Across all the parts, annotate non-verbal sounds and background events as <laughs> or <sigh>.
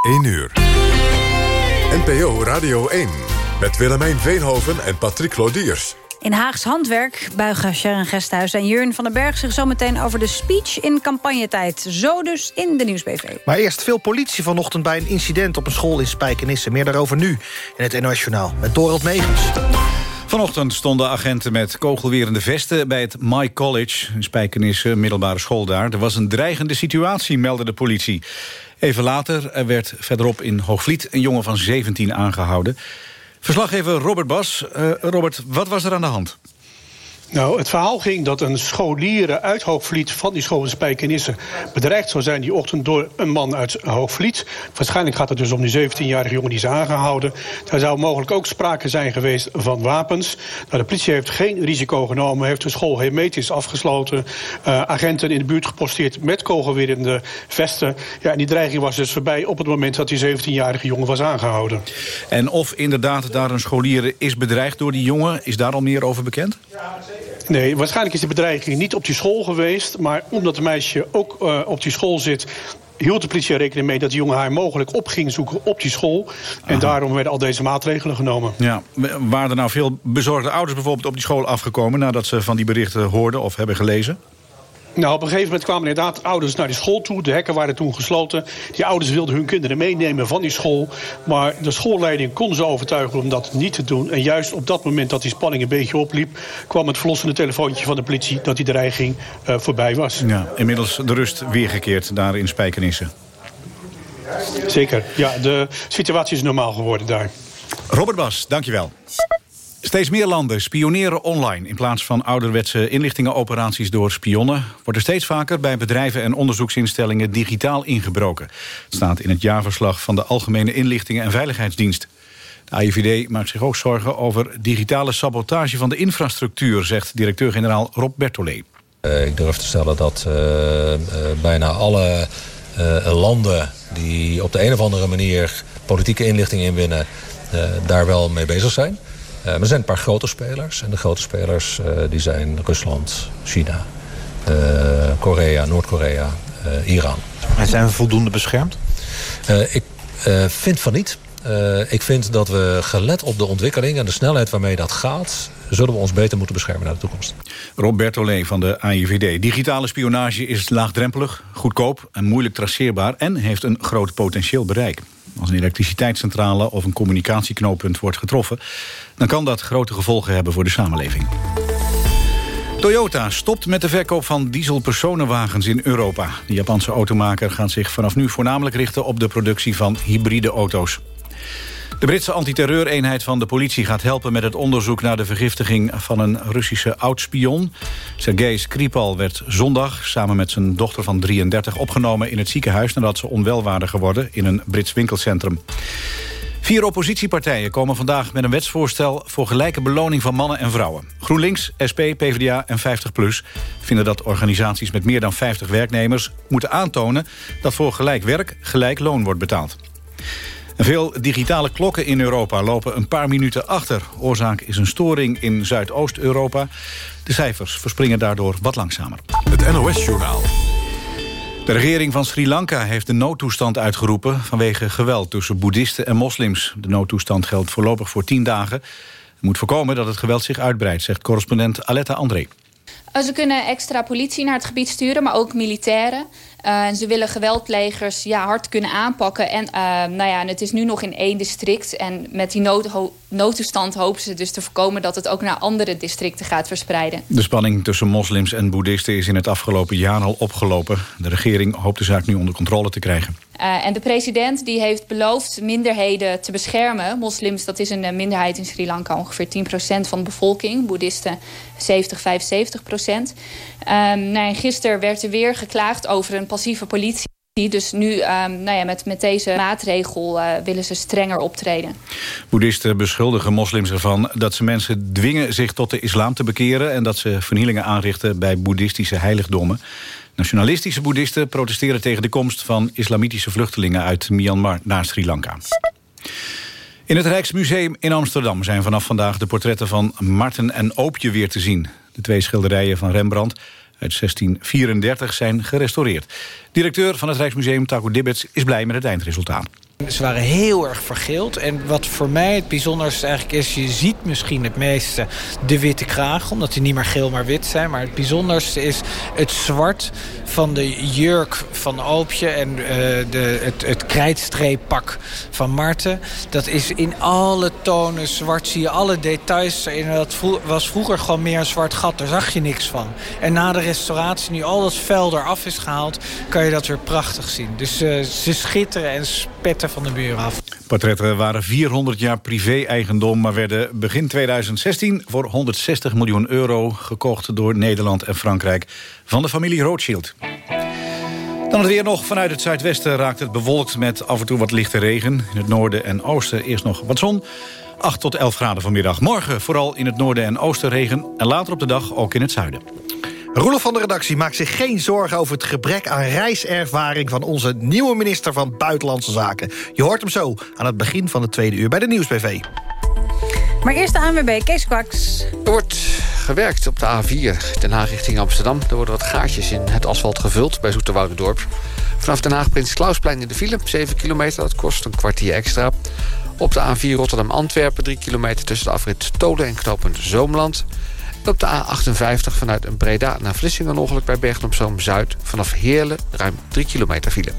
1 uur. NPO Radio 1 met Willemijn Veenhoven en Patrick Lodiers. In Haags Handwerk buigen Sharon Gesthuis en Jurn van den Berg... zich zometeen over de speech in campagnetijd. Zo dus in de Nieuwsbv. Maar eerst veel politie vanochtend bij een incident op een school in Spijkenisse. Meer daarover nu in het NOS Journaal met Dorald Megens. Vanochtend stonden agenten met kogelwerende vesten bij het My College... in Spijkenisse, middelbare school daar. Er was een dreigende situatie, meldde de politie. Even later werd verderop in Hoogvliet een jongen van 17 aangehouden. Verslaggever Robert Bas. Uh, Robert, wat was er aan de hand? Nou, het verhaal ging dat een scholier uit Hoogvliet van die school in Spijkenisse bedreigd zou zijn die ochtend door een man uit Hoogvliet. Waarschijnlijk gaat het dus om die 17-jarige jongen die is aangehouden. Daar zou mogelijk ook sprake zijn geweest van wapens. Nou, de politie heeft geen risico genomen, heeft de school hermetisch afgesloten. Uh, agenten in de buurt geposteerd met kogelwerende vesten. Ja, en die dreiging was dus voorbij op het moment dat die 17-jarige jongen was aangehouden. En of inderdaad daar een scholier is bedreigd door die jongen, is daar al meer over bekend? Ja, Nee, waarschijnlijk is de bedreiging niet op die school geweest. Maar omdat het meisje ook uh, op die school zit hield de politie rekening mee dat de jongen haar mogelijk op ging zoeken op die school. En daarom werden al deze maatregelen genomen. Ja, waren er nou veel bezorgde ouders bijvoorbeeld op die school afgekomen... nadat ze van die berichten hoorden of hebben gelezen? Nou, op een gegeven moment kwamen inderdaad ouders naar die school toe. De hekken waren toen gesloten. Die ouders wilden hun kinderen meenemen van die school. Maar de schoolleiding kon ze overtuigen om dat niet te doen. En juist op dat moment dat die spanning een beetje opliep... kwam het verlossende telefoontje van de politie dat die dreiging uh, voorbij was. Ja, inmiddels de rust weergekeerd daar in Spijkenisse. Zeker, ja, de situatie is normaal geworden daar. Robert Bas, dankjewel. Steeds meer landen spioneren online. In plaats van ouderwetse inlichtingenoperaties door spionnen... wordt er steeds vaker bij bedrijven en onderzoeksinstellingen digitaal ingebroken. Het staat in het jaarverslag van de Algemene Inlichtingen en Veiligheidsdienst. De AIVD maakt zich ook zorgen over digitale sabotage van de infrastructuur... zegt directeur-generaal Rob Bertollet. Uh, ik durf te stellen dat uh, uh, bijna alle landen die op de een of andere manier politieke inlichting inwinnen... daar wel mee bezig zijn. Uh, maar er zijn een paar grote spelers. En de grote spelers uh, die zijn Rusland, China, uh, Korea, Noord-Korea, Iran. En zijn we voldoende beschermd? ik vind van niet. ik vind dat we gelet op de ontwikkeling en de snelheid waarmee dat gaat... zullen we ons beter moeten beschermen naar de toekomst. Roberto Lee van de AIVD. Digitale spionage is laagdrempelig, goedkoop en moeilijk traceerbaar... en heeft een groot potentieel bereik. Als een elektriciteitscentrale of een communicatieknooppunt wordt getroffen... dan kan dat grote gevolgen hebben voor de samenleving. Toyota stopt met de verkoop van dieselpersonenwagens in Europa. De Japanse automaker gaat zich vanaf nu voornamelijk richten... op de productie van hybride auto's. De Britse antiterreureenheid van de politie gaat helpen met het onderzoek naar de vergiftiging van een Russische oudspion. Sergei Skripal werd zondag samen met zijn dochter van 33 opgenomen in het ziekenhuis nadat ze onwel waren geworden in een Brits winkelcentrum. Vier oppositiepartijen komen vandaag met een wetsvoorstel... voor gelijke beloning van mannen en vrouwen. GroenLinks, SP, PvdA en 50PLUS vinden dat organisaties met meer dan 50 werknemers... moeten aantonen dat voor gelijk werk gelijk loon wordt betaald. Veel digitale klokken in Europa lopen een paar minuten achter. Oorzaak is een storing in Zuidoost-Europa. De cijfers verspringen daardoor wat langzamer. Het NOS-journaal. De regering van Sri Lanka heeft de noodtoestand uitgeroepen... vanwege geweld tussen boeddhisten en moslims. De noodtoestand geldt voorlopig voor tien dagen. Het moet voorkomen dat het geweld zich uitbreidt... zegt correspondent Aletta André. Ze kunnen extra politie naar het gebied sturen, maar ook militairen. Uh, en ze willen geweldplegers ja, hard kunnen aanpakken. En, uh, nou ja, het is nu nog in één district. En met die nood, noodtoestand hopen ze dus te voorkomen... dat het ook naar andere districten gaat verspreiden. De spanning tussen moslims en boeddhisten is in het afgelopen jaar al opgelopen. De regering hoopt de zaak nu onder controle te krijgen. Uh, en de president die heeft beloofd minderheden te beschermen. Moslims, dat is een minderheid in Sri Lanka, ongeveer 10% van de bevolking. Boeddhisten 70, 75 procent. Um, nou, gisteren werd er weer geklaagd over een passieve politie. Dus nu um, nou ja, met, met deze maatregel uh, willen ze strenger optreden. Boeddhisten beschuldigen moslims ervan dat ze mensen dwingen zich tot de islam te bekeren... en dat ze vernielingen aanrichten bij boeddhistische heiligdommen. Nationalistische boeddhisten protesteren tegen de komst van islamitische vluchtelingen uit Myanmar naar Sri Lanka. In het Rijksmuseum in Amsterdam zijn vanaf vandaag de portretten van Marten en Oopje weer te zien. De twee schilderijen van Rembrandt uit 1634 zijn gerestaureerd. Directeur van het Rijksmuseum, Taco Dibbets, is blij met het eindresultaat. Ze waren heel erg vergeeld. En wat voor mij het bijzonderste eigenlijk is... je ziet misschien het meeste de witte kraag... omdat die niet meer geel, maar wit zijn. Maar het bijzonderste is het zwart van de jurk van Oopje... en uh, de, het, het krijtstreeppak van Marten. Dat is in alle tonen zwart. Zie je alle details erin. Dat was vroeger gewoon meer een zwart gat. Daar zag je niks van. En na de restauratie, nu al dat vuil eraf is gehaald... kan je dat weer prachtig zien. Dus uh, ze schitteren en spetten van de muur af. Portretten waren 400 jaar privé-eigendom... maar werden begin 2016 voor 160 miljoen euro gekocht... door Nederland en Frankrijk van de familie Rothschild. Dan het weer nog. Vanuit het zuidwesten raakt het bewolkt met af en toe wat lichte regen. In het noorden en oosten eerst nog wat zon. 8 tot 11 graden vanmiddag. Morgen vooral in het noorden en oosten regen. En later op de dag ook in het zuiden. Roelof van de redactie maakt zich geen zorgen over het gebrek aan reiservaring... van onze nieuwe minister van Buitenlandse Zaken. Je hoort hem zo aan het begin van de tweede uur bij de Nieuwsbv. Maar eerst de ANWB, Kees Kwaks. Er wordt gewerkt op de A4, Den Haag richting Amsterdam. Er worden wat gaatjes in het asfalt gevuld bij Zoeterwoudendorp. Vanaf Den Haag Prins Klausplein in de file, 7 kilometer. Dat kost een kwartier extra. Op de A4 Rotterdam-Antwerpen, 3 kilometer tussen de afrit Tolen en knooppunt Zoomland op de A58 vanuit een Breda naar Vlissingen... een ongeluk bij Bergen op Zoom Zuid. Vanaf Heerlen ruim 3 kilometer file.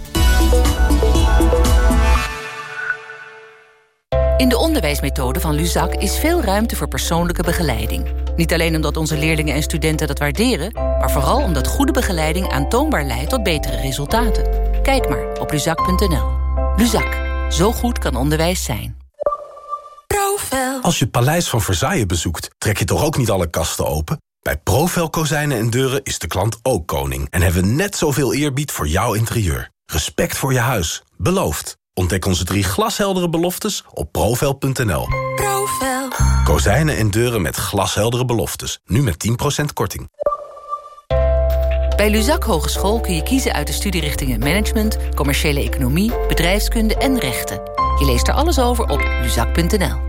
In de onderwijsmethode van Luzak is veel ruimte voor persoonlijke begeleiding. Niet alleen omdat onze leerlingen en studenten dat waarderen... maar vooral omdat goede begeleiding aantoonbaar leidt tot betere resultaten. Kijk maar op luzak.nl. Luzak. Zo goed kan onderwijs zijn. Als je het Paleis van Versailles bezoekt, trek je toch ook niet alle kasten open? Bij Profel Kozijnen en Deuren is de klant ook koning... en hebben we net zoveel eerbied voor jouw interieur. Respect voor je huis. Beloofd. Ontdek onze drie glasheldere beloftes op profel.nl. Profel. Kozijnen en deuren met glasheldere beloftes. Nu met 10% korting. Bij Luzak Hogeschool kun je kiezen uit de studierichtingen Management... Commerciële Economie, Bedrijfskunde en Rechten. Je leest er alles over op luzak.nl.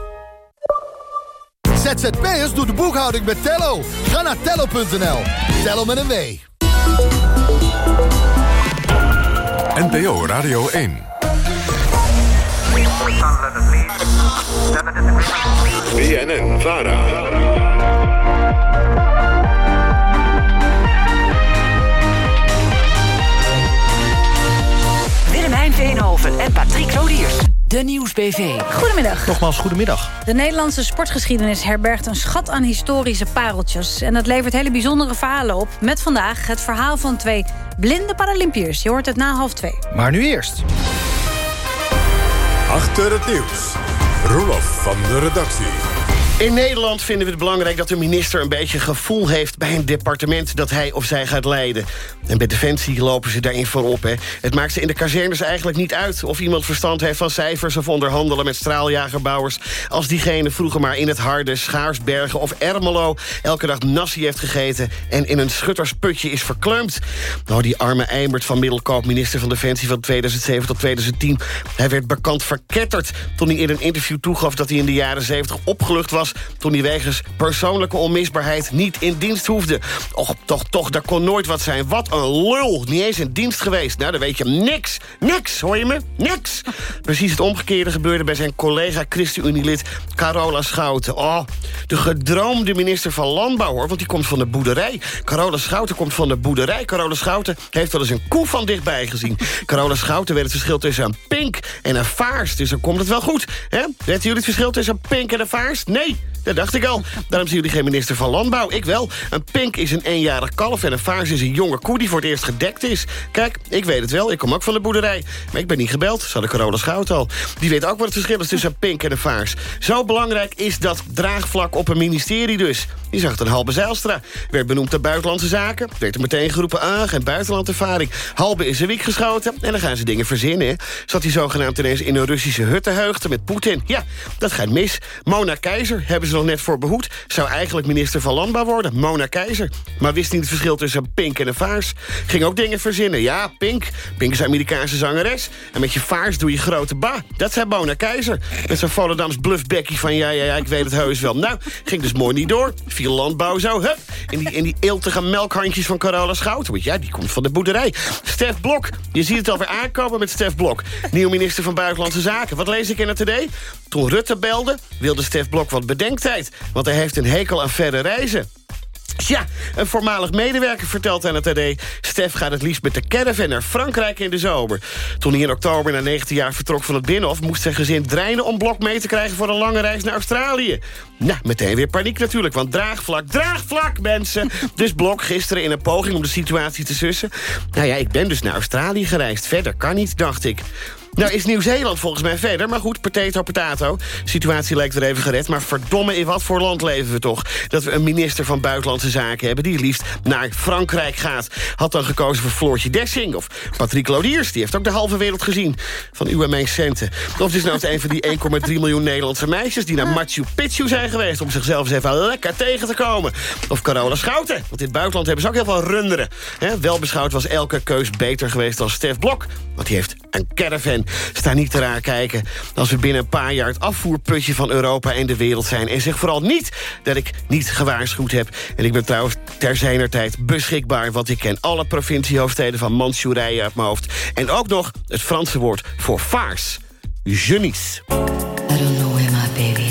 ZZP'ers doet de boekhouding met Tello. Ga naar tello.nl. Tello met een W. NPO Radio 1. BNN Vara. Willemijn Veenhoven en Patrick Lodiers. De Nieuwsbv. Goedemiddag. Nogmaals, goedemiddag. De Nederlandse sportgeschiedenis herbergt een schat aan historische pareltjes. En dat levert hele bijzondere verhalen op. Met vandaag het verhaal van twee blinde Paralympiërs. Je hoort het na half twee. Maar nu eerst. Achter het nieuws. Roelof van de redactie. In Nederland vinden we het belangrijk dat de minister een beetje gevoel heeft... bij een departement dat hij of zij gaat leiden. En bij Defensie lopen ze daarin voorop. Hè. Het maakt ze in de kazernes eigenlijk niet uit... of iemand verstand heeft van cijfers of onderhandelen met straaljagerbouwers... als diegene vroeger maar in het harde Schaarsbergen of Ermelo... elke dag nasi heeft gegeten en in een schuttersputje is verkleumd. Nou, die arme Eimert van Middelkoop, minister van Defensie... van 2007 tot 2010, hij werd bekend verketterd... toen hij in een interview toegaf dat hij in de jaren 70 opgelucht was toen hij wegens persoonlijke onmisbaarheid niet in dienst hoefde. Och, toch, toch, dat kon nooit wat zijn. Wat een lul. Niet eens in dienst geweest. Nou, dan weet je niks. Niks, hoor je me? Niks. Precies het omgekeerde gebeurde bij zijn collega ChristenUnie-lid Carola Schouten. Oh, de gedroomde minister van Landbouw, hoor. Want die komt van de boerderij. Carola Schouten komt van de boerderij. Carola Schouten heeft wel eens een koe van dichtbij gezien. Carola Schouten weet het verschil tussen een pink en een vaars. Dus dan komt het wel goed. Hè? Weten jullie het verschil tussen een pink en een vaars? Nee. Dat dacht ik al. Daarom zien jullie geen minister van Landbouw. Ik wel. Een pink is een eenjarig kalf en een vaars is een jonge koe die voor het eerst gedekt is. Kijk, ik weet het wel. Ik kom ook van de boerderij. Maar ik ben niet gebeld. Zou de Carola Schout al. Die weet ook wat het verschil is tussen een pink en een vaars. Zo belangrijk is dat draagvlak op een ministerie dus. Die zag een Halbe Zijlstra. Werd benoemd naar buitenlandse zaken. Werd er meteen geroepen, ah, geen buitenlandervaring. Halbe is een wiek geschoten en dan gaan ze dingen verzinnen. Zat hij zogenaamd ineens in een Russische hut te heugten met Poetin. Ja, dat gaat mis. Mona Keizer hebben ze nog net voor behoed. Zou eigenlijk minister van Landbouw worden. Mona Keizer. Maar wist niet het verschil tussen pink en een vaars. Ging ook dingen verzinnen. Ja, Pink. Pink is Amerikaanse zangeres. En met je vaars doe je grote ba. Dat zei Mona Keizer. Met zijn Volendams bluffbekkie van ja, ja, ja, ik weet het heus wel. Nou, ging dus mooi niet door. Viel landbouw zo, hup. In die, in die eeltige melkhandjes van Carola Schout. Want ja, die komt van de boerderij. Stef Blok. Je ziet het alweer aankomen met Stef Blok. Nieuw minister van Buitenlandse Zaken. Wat lees ik in het today? Toen Rutte belde, wilde Stef Blok wat bedenktijd. Want hij heeft een hekel aan verre reizen. Ja, een voormalig medewerker vertelt aan het AD... Stef gaat het liefst met de caravan naar Frankrijk in de zomer. Toen hij in oktober na 19 jaar vertrok van het Binnenhof... moest zijn gezin dreinen om blok mee te krijgen... voor een lange reis naar Australië. Nou, meteen weer paniek natuurlijk, want draagvlak, draagvlak, mensen! <laughs> Dus Blok gisteren in een poging om de situatie te sussen... nou ja, ik ben dus naar Australië gereisd. Verder kan niet, dacht ik. Nou is Nieuw-Zeeland volgens mij verder, maar goed, potato, potato. Situatie lijkt er even gered, maar verdomme in wat voor land leven we toch? Dat we een minister van Buitenlandse Zaken hebben... die liefst naar Frankrijk gaat. Had dan gekozen voor Floortje Dessing of Patrick Lodiers. Die heeft ook de halve wereld gezien van uw en mijn centen. Of is nou eens een van die 1,3 miljoen Nederlandse meisjes... die naar Machu Picchu zijn geweest om zichzelf eens even lekker tegen te komen. Of Carola Schouten, want in het buitenland hebben ze ook heel veel runderen. Wel beschouwd was elke keus beter geweest dan Stef Blok... want die heeft een caravan. Sta niet te raar kijken als we binnen een paar jaar... het afvoerputje van Europa en de wereld zijn. En zeg vooral niet dat ik niet gewaarschuwd heb. En ik ben trouwens ter zijner tijd beschikbaar... want ik ken alle provinciehoofdsteden van Manchurije uit mijn hoofd. En ook nog het Franse woord voor vaars. Genies. I don't know where my baby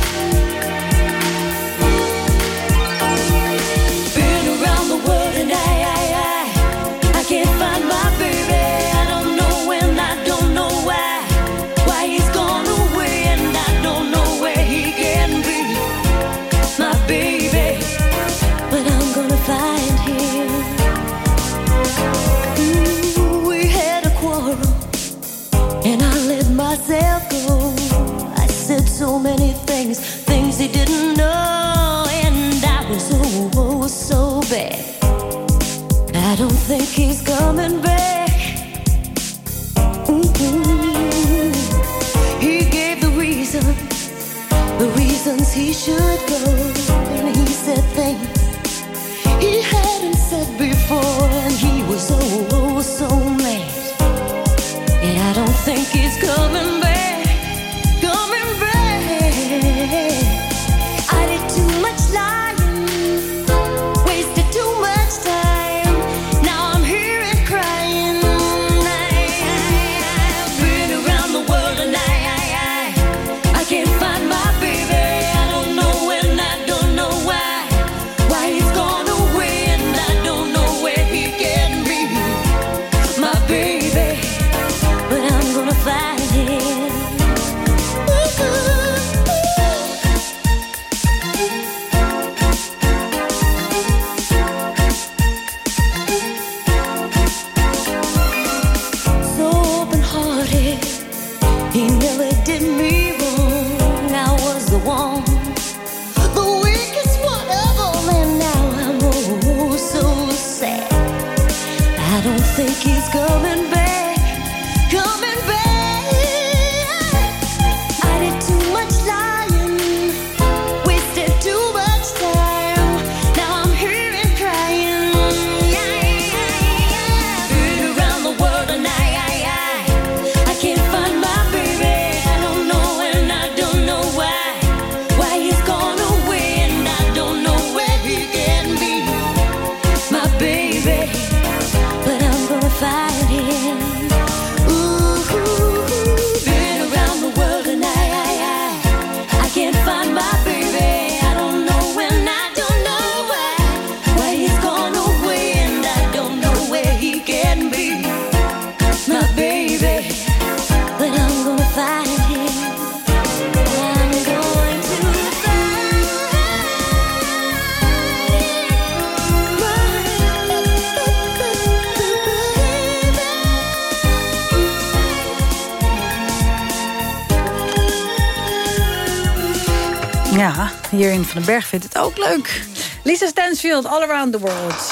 Ja, hierin Van den Berg vindt het ook leuk. Lisa Stansfield, All Around the World.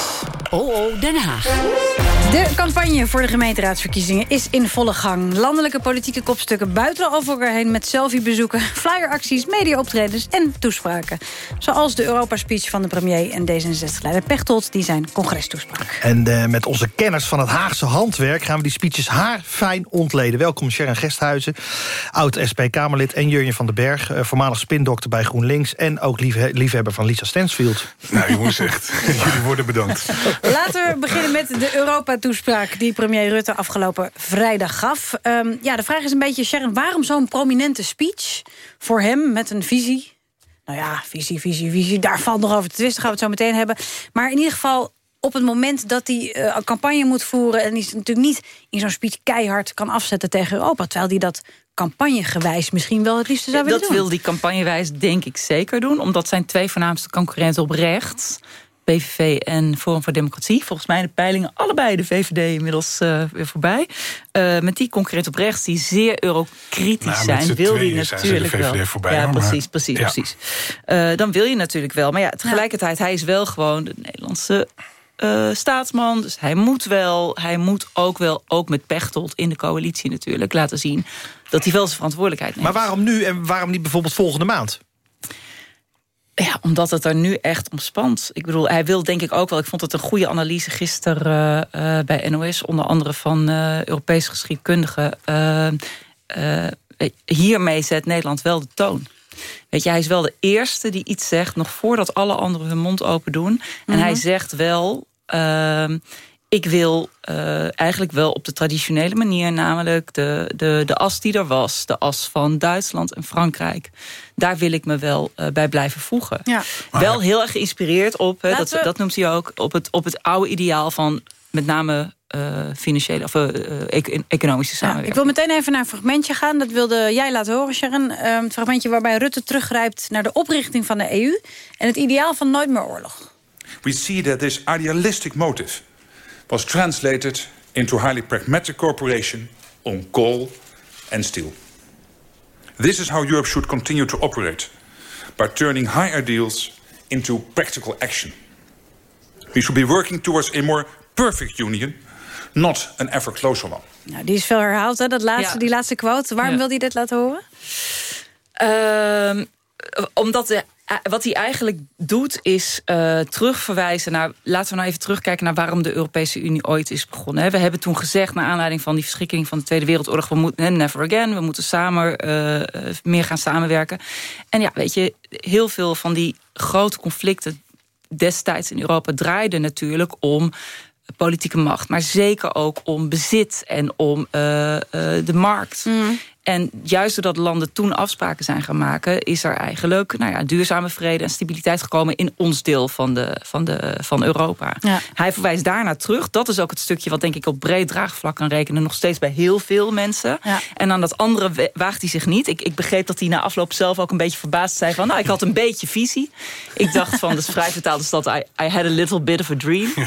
Oh, oh, Den Haag. De campagne voor de gemeenteraadsverkiezingen is in volle gang. Landelijke politieke kopstukken buiten over elkaar heen... met selfiebezoeken, flyeracties, mediaoptredens en toespraken. Zoals de Europa-speech van de premier en D66-leider Pechtold... die zijn congrestoespraak. En uh, met onze kennis van het Haagse handwerk... gaan we die speeches haarfijn ontleden. Welkom Sharon Gesthuizen, oud-SP-Kamerlid... en Jurjen van den Berg, uh, voormalig spindokter bij GroenLinks... en ook liefhe liefhebber van Lisa Stansfield. Nou jongens, echt. <laughs> Jullie worden bedankt. Laten we beginnen met de Europa-toespraak... die premier Rutte afgelopen vrijdag gaf. Um, ja, de vraag is een beetje, Sharon, waarom zo'n prominente speech... voor hem met een visie... Nou ja, visie, visie, visie, daar valt nog over te twisten. Gaan we het zo meteen hebben. Maar in ieder geval op het moment dat hij uh, een campagne moet voeren... en hij natuurlijk niet in zo'n speech keihard kan afzetten tegen Europa... terwijl hij dat campagnegewijs misschien wel het liefste zou willen dat doen. wil die campagnewijs denk ik zeker doen. Omdat zijn twee voornaamste concurrenten op rechts... PVV en Forum voor Democratie. Volgens mij de peilingen allebei de VVD inmiddels uh, weer voorbij. Uh, met die concurrent op rechts die zeer eurokritisch nou, zijn... wil je natuurlijk wel. Voorbij, ja, precies, maar, precies, ja. precies. Uh, dan wil je natuurlijk wel. Maar ja, tegelijkertijd, hij is wel gewoon de Nederlandse uh, staatsman. Dus hij moet wel, hij moet ook wel, ook met Pechtold in de coalitie natuurlijk... laten zien dat hij wel zijn verantwoordelijkheid neemt. Maar waarom nu en waarom niet bijvoorbeeld volgende maand? Ja, omdat het er nu echt om spant. Ik bedoel, hij wil denk ik ook wel... ik vond het een goede analyse gisteren uh, uh, bij NOS... onder andere van uh, Europese geschiedkundigen. hiermee zet Nederland wel de toon. Weet je, hij is wel de eerste die iets zegt... nog voordat alle anderen hun mond open doen. Mm -hmm. En hij zegt wel... Ik wil uh, eigenlijk wel op de traditionele manier... namelijk de, de, de as die er was. De as van Duitsland en Frankrijk. Daar wil ik me wel uh, bij blijven voegen. Ja. Wel heel erg geïnspireerd op, hè, dat, we... dat noemt hij ook... op het, op het oude ideaal van met name uh, financiële of uh, economische samenwerking. Ja, ik wil meteen even naar een fragmentje gaan. Dat wilde jij laten horen, Sharon. Um, het fragmentje waarbij Rutte teruggrijpt naar de oprichting van de EU... en het ideaal van nooit meer oorlog. We see that this idealistic motive was translated into highly pragmatic cooperation on coal and steel. This is how Europe should continue to operate, by turning high ideals into practical action. We should be working towards a more perfect union, not an ever closer one. Nou, die is veel herhaald, hè? Dat laatste, Ja. die laatste quote. Waarom Ja. wil hij dit laten horen? Ehm, omdat de, wat hij eigenlijk doet is eh, terugverwijzen naar... laten we nou even terugkijken naar waarom de Europese Unie ooit is begonnen. We hebben toen gezegd, naar aanleiding van die verschrikking van de Tweede Wereldoorlog... we moeten, never again, we moeten samen eh, eh, meer gaan samenwerken. En ja, weet je, heel veel van die grote conflicten destijds in Europa draaiden natuurlijk om politieke macht, maar zeker ook om bezit en om de markt. En juist doordat landen toen afspraken zijn gaan maken... is er eigenlijk nou ja, duurzame vrede en stabiliteit gekomen... in ons deel van, de, van, de, van Europa. Ja. Hij verwijst daarna terug. Dat is ook het stukje wat denk ik op breed draagvlak kan rekenen... nog steeds bij heel veel mensen. Ja. En aan dat andere waagt hij zich niet. Ik, ik begreep dat hij na afloop zelf ook een beetje verbaasd zei... van nou, ik had een beetje visie. Ik dacht van, dat is vrij vertaald... is dat I, I had a little bit of a dream. <laughs>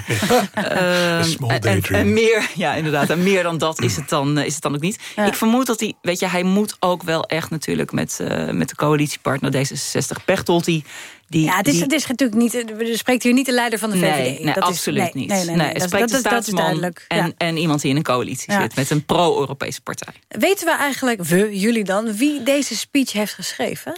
Ehm, small en- en, daydream. en meer, ja, inderdaad. En meer dan dat is het dan, eh, is het dan ook niet. Ja. Ik vermoed dat hij, weet je, hij moet ook wel echt natuurlijk met, eh, met de coalitiepartner D66 Pechtold. Die, die, Ja, het is, die- het is natuurlijk niet... Er spreekt hier niet de leider van de VVD. Nee, nee Dat is- absoluut nee, niet. Nee, nee, nee, dat, spreekt dat, de dat, dat is duidelijk. en, ja. en iemand die in een coalitie Ja. zit met een pro-Europese partij. Weten we eigenlijk, we, jullie dan, wie deze speech heeft geschreven?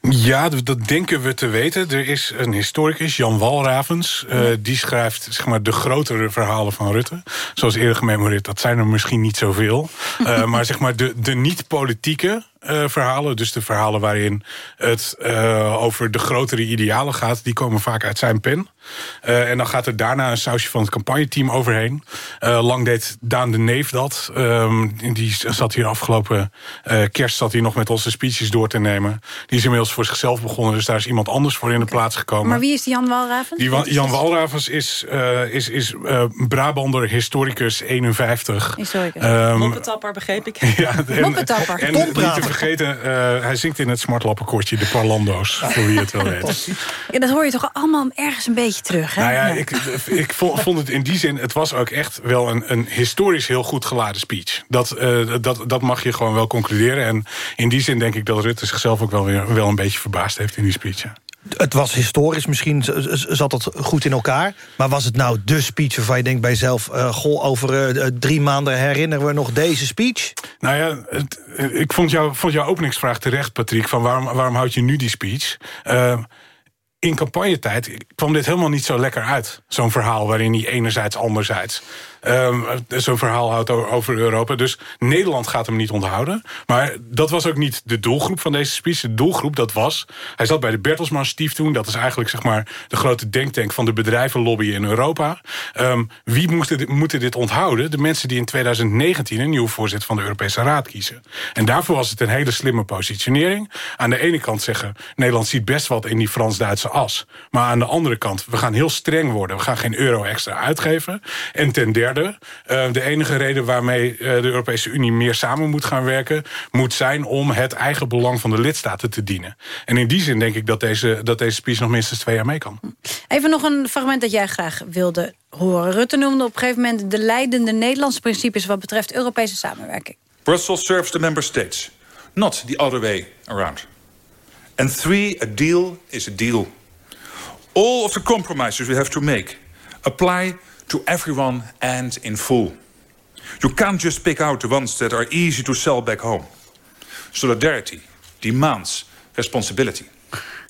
Ja, dat denken we te weten. Er is een historicus, Jan Walravens. eh, die schrijft zeg maar, de grotere verhalen van Rutte. Zoals eerder gememoreerd, dat zijn er misschien niet zoveel. <laughs> Eh, maar zeg maar de, de niet-politieke eh, verhalen... dus de verhalen waarin het over de grotere idealen gaat... die komen vaak uit zijn pen. Eh, en dan gaat er daarna een sausje van het campagneteam overheen. Eh, lang deed Daan de Neef dat. Ehm, die zat hier afgelopen eh, kerst zat hij nog met onze speeches door te nemen. Die is inmiddels voor zichzelf begonnen, dus daar is iemand anders voor in de plaats gekomen. Maar wie is die Jan Walraven? Die Wa- Jan Walravens is, eh, is, is eh, Brabander historicus 51. Historicus. Ehm, Moppetapper, begreep ik. <laughs> ja, en, <laughs> Moppetapper. En niet te vergeten, eh, hij zingt in het smartlappenkoortje de Parlando's, voor wie het wel weet. Ja, dat hoor je toch allemaal ergens een beetje beetje terug, hè? Nou ja, Ja. ik, ik vond, vond het in die zin... het was ook echt wel een, een historisch heel goed geladen speech. Dat, eh, dat, dat mag je gewoon wel concluderen. En in die zin denk ik dat Rutte zichzelf ook wel, weer, wel een beetje verbaasd heeft in die speech. ja. Het was historisch, misschien zat het goed in elkaar. Maar was het nou de speech waarvan je denkt bij jezelf... eh, goh, over eh, drie maanden herinneren we nog deze speech? Nou ja, het, ik vond, jou, vond jouw openingsvraag terecht, Patrick. Van waarom, waarom houd je nu die speech? In campagnetijd kwam dit helemaal niet zo lekker uit. Zo'n verhaal waarin hij enerzijds, anderzijds... ehm, zo'n verhaal houdt over Europa. Dus Nederland gaat hem niet onthouden. Maar dat was ook niet de doelgroep van deze speech. De doelgroep, dat was... Hij zat bij de Bertelsmann Stieftoen. Dat is eigenlijk zeg maar, de grote denktank van de bedrijvenlobby in Europa. Ehm, wie moesten dit, moeten dit onthouden? De mensen die in 2019 een nieuwe voorzitter van de Europese Raad kiezen. En daarvoor was het een hele slimme positionering. Aan de ene kant zeggen... Nederland ziet best wat in die Frans-Duitse as. Maar aan de andere kant, we gaan heel streng worden. We gaan geen euro extra uitgeven. En ten derde, eh, de enige reden waarmee eh, de Europese Unie... meer samen moet gaan werken... moet zijn om het eigen belang van de lidstaten te dienen. En in die zin denk ik dat deze, dat deze speech nog minstens twee jaar mee kan. Even nog een fragment dat jij graag wilde horen. Rutte noemde op een gegeven moment de leidende Nederlandse principes... wat betreft Europese samenwerking. Brussels serves the member states, not the other way around. And three, a deal is a deal. All of the compromises we have to make apply to everyone and in full. You can't just pick out the ones that are easy to sell back home. Solidarity demands responsibility.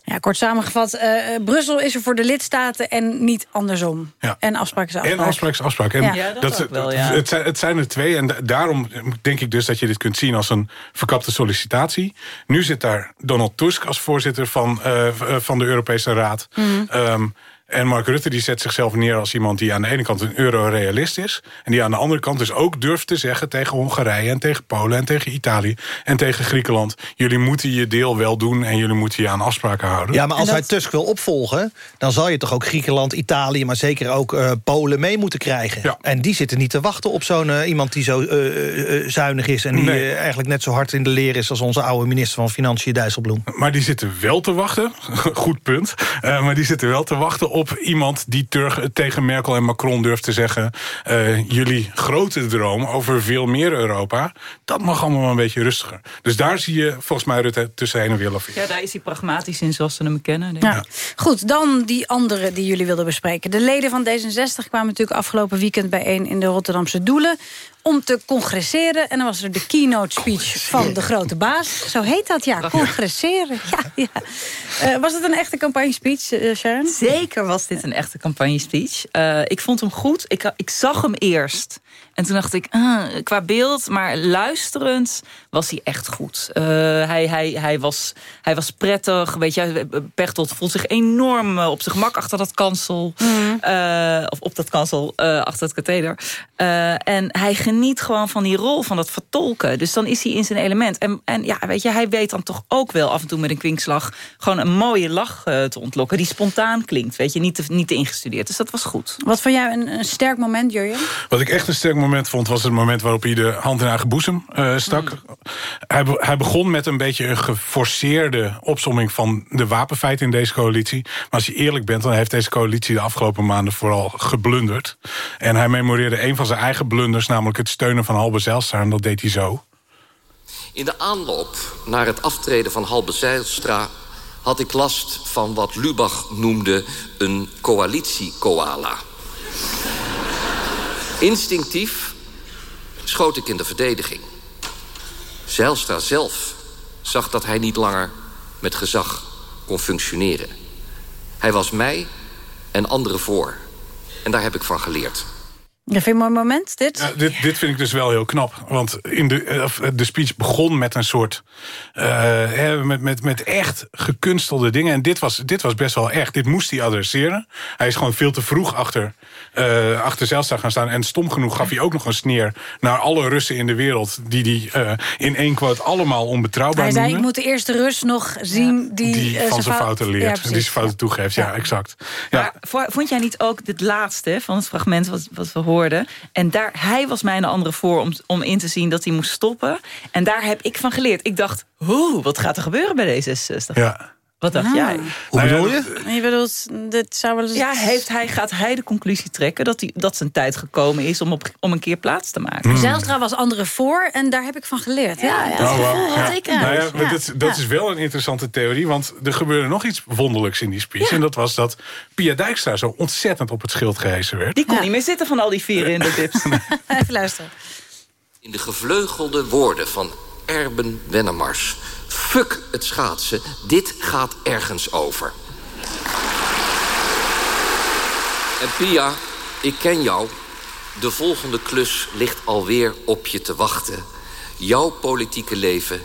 Ja, kort samengevat, eh, Brussel is er voor de lidstaten en niet andersom. Ja. En afspraak is afspraak. En afspraak is afspraak. En Ja. Ja, dat ook wel, ja. Het, zijn, het zijn er twee en da- daarom denk ik dus dat je dit kunt zien als een verkapte sollicitatie. Nu zit daar Donald Tusk als voorzitter van, eh, eh, van de Europese Raad. Mhm. Ehm, en Mark Rutte die zet zichzelf neer als iemand die aan de ene kant een euro-realist is. En die aan de andere kant dus ook durft te zeggen tegen Hongarije en tegen Polen en tegen Italië en tegen Griekenland. Jullie moeten je deel wel doen en jullie moeten je aan afspraken houden. Ja, maar als hij Tusk wil opvolgen... dan zal je toch ook Griekenland, Italië... maar zeker ook eh, Polen mee moeten krijgen. En die zitten niet te wachten op zo'n eh, iemand die zo eh, zuinig is... en die Nee. eigenlijk net zo hard in de leer is... als onze oude minister van Financiën, Dijsselbloem. Maar die zitten wel te wachten, <laughs> goed punt... eh, maar die zitten wel te wachten op iemand die terug, tegen Merkel en Macron durft te zeggen... eh, jullie grote droom over veel meer Europa... dat mag allemaal wel een beetje rustiger. Dus daar zie je volgens mij Rutte tussen heen en weer. Ja, daar is hij pragmatisch in zoals ze hem kennen. denk Ja. Goed, dan die andere die jullie wilden bespreken. De leden van D66 kwamen natuurlijk afgelopen weekend bijeen... in de Rotterdamse Doelen om te congresseren. En dan was er de keynote speech van de grote baas. Zo heet dat, ja, congresseren. Ja, ja. Eh, was het een echte campagnespeech, eh, Sharon? Zeker was dit een echte campagnespeech. Eh ik vond hem goed. Ik, ik zag hem eerst. En toen dacht ik, ah, qua beeld, maar luisterend was hij echt goed. Eh, hij, hij, hij, was, hij was prettig. Weet je, Pechtold voelt zich enorm eh, op zijn gemak achter dat kansel. Eh, of op dat kansel, eh, achter het katheder. Eh, en hij geniet gewoon van die rol, van dat vertolken. Dus dan is hij in zijn element. En, en ja, weet je, hij weet dan toch ook wel af en toe met een kwinkslag... gewoon een mooie lach eh, te ontlokken die spontaan klinkt. Weet je, niet te, niet te ingestudeerd. Dus dat was goed. Wat vond jij een, een sterk moment, Jurjen? Wat ik echt een sterk moment vond... was het moment waarop hij de hand in eigen boezem eh, stak. Hij, be- hij begon met een beetje een geforceerde opsomming... van de wapenfeiten in deze coalitie. Maar als je eerlijk bent, dan heeft deze coalitie... de afgelopen maanden vooral geblunderd. En hij memoreerde een van zijn eigen blunders... namelijk het steunen van Halbe Zijlstra. En dat deed hij zo. In de aanloop naar het aftreden van Halbe Zijlstra... had ik last van wat Lubach noemde een coalitie-koala. Instinctief schoot ik in de verdediging. Zijlstra zelf zag dat hij niet langer met gezag kon functioneren. Hij was mij en anderen voor. En daar heb ik van geleerd. Ja, vind je een mooi moment, dit? Ja, dit, dit vind ik dus wel heel knap. Want in de, eh, of, de speech begon met een soort... eh, hè, met, met, met echt gekunstelde dingen. En dit was, dit was best wel echt. Dit moest hij adresseren. Hij is gewoon veel te vroeg achter, eh achter Zijlstra gaan staan. En stom genoeg gaf hij ook nog een sneer... naar alle Russen in de wereld... die hij eh, in één quote allemaal onbetrouwbaar Hij zei, ik moet de eerste Rus nog zien die... Die eh, van zijn fout- fouten leert. die zijn fouten toegeeft. Ja, exact. Ja. Maar vo- vond jij niet ook dit laatste van het fragment wat, wat we En daar, hij was mij en de andere voor om, om in te zien dat hij moest stoppen. En daar heb ik van geleerd. Ik dacht, hoe, wat gaat er gebeuren bij D66? Ja. Wat dacht Ah. jij? Hoe bedoel je? Je bedoelt, dit zou wel eens... Ja, heeft hij, gaat hij de conclusie trekken dat, hij, dat zijn tijd gekomen is om, op, om een keer plaats te maken? Hmm. Zijlstra was anderen voor en daar heb ik van geleerd. Ja, ja, dat Oh, wow. gevoel had Ja. ik. Nou ja, maar dat, dat is wel een interessante theorie. Want er gebeurde nog iets wonderlijks in die speech. En dat was dat Pia Dijkstra zo ontzettend op het schild gehezen werd. Die kon niet meer zitten van al die vieren in de <laughs> dips. Even luisteren. In de gevleugelde woorden van Erben Wennemars. Fuck het schaatsen, dit gaat ergens over. En Pia, ik ken jou. De volgende klus ligt alweer op je te wachten. Jouw politieke leven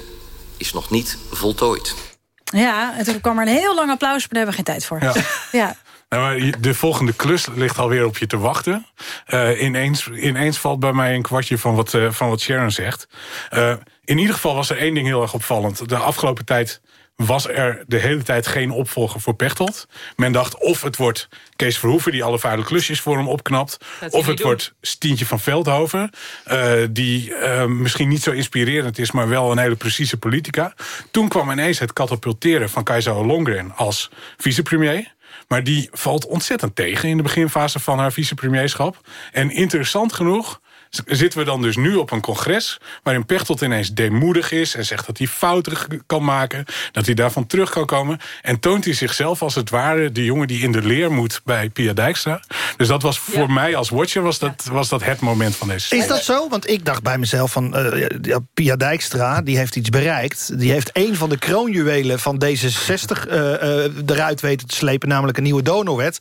is nog niet voltooid. Ja, en toen kwam er een heel lang applaus, maar daar hebben we geen tijd voor. Ja. <laughs> Ja. Nou, maar de volgende klus ligt alweer op je te wachten. Eh, ineens, ineens valt bij mij een kwartje van wat, eh, van wat Sharon zegt. Eh, in ieder geval was er één ding heel erg opvallend. De afgelopen tijd was er de hele tijd geen opvolger voor Pechtold. Men dacht of het wordt Kees Verhoeven... die alle vuile klusjes voor hem opknapt... of het wordt Stientje van Veldhoven... eh, die eh, misschien niet zo inspirerend is... maar wel een hele precieze politica. Toen kwam ineens het katapulteren van Kajsa Ollongren als vicepremier... Maar die valt ontzettend tegen in de beginfase van haar vicepremierschap. En interessant genoeg zitten we dan dus nu op een congres... waarin Pechtold ineens deemoedig is en zegt dat hij fouten kan maken... dat hij daarvan terug kan komen. En toont hij zichzelf als het ware de jongen die in de leer moet bij Pia Dijkstra. Dus dat was voor mij als watcher was dat, was dat het moment van deze Is dat zo? Want ik dacht bij mezelf van... eh, ja, Pia Dijkstra, die heeft iets bereikt. Die heeft een van de kroonjuwelen van D66 eh, eh, eruit weten te slepen... namelijk een nieuwe donorwet.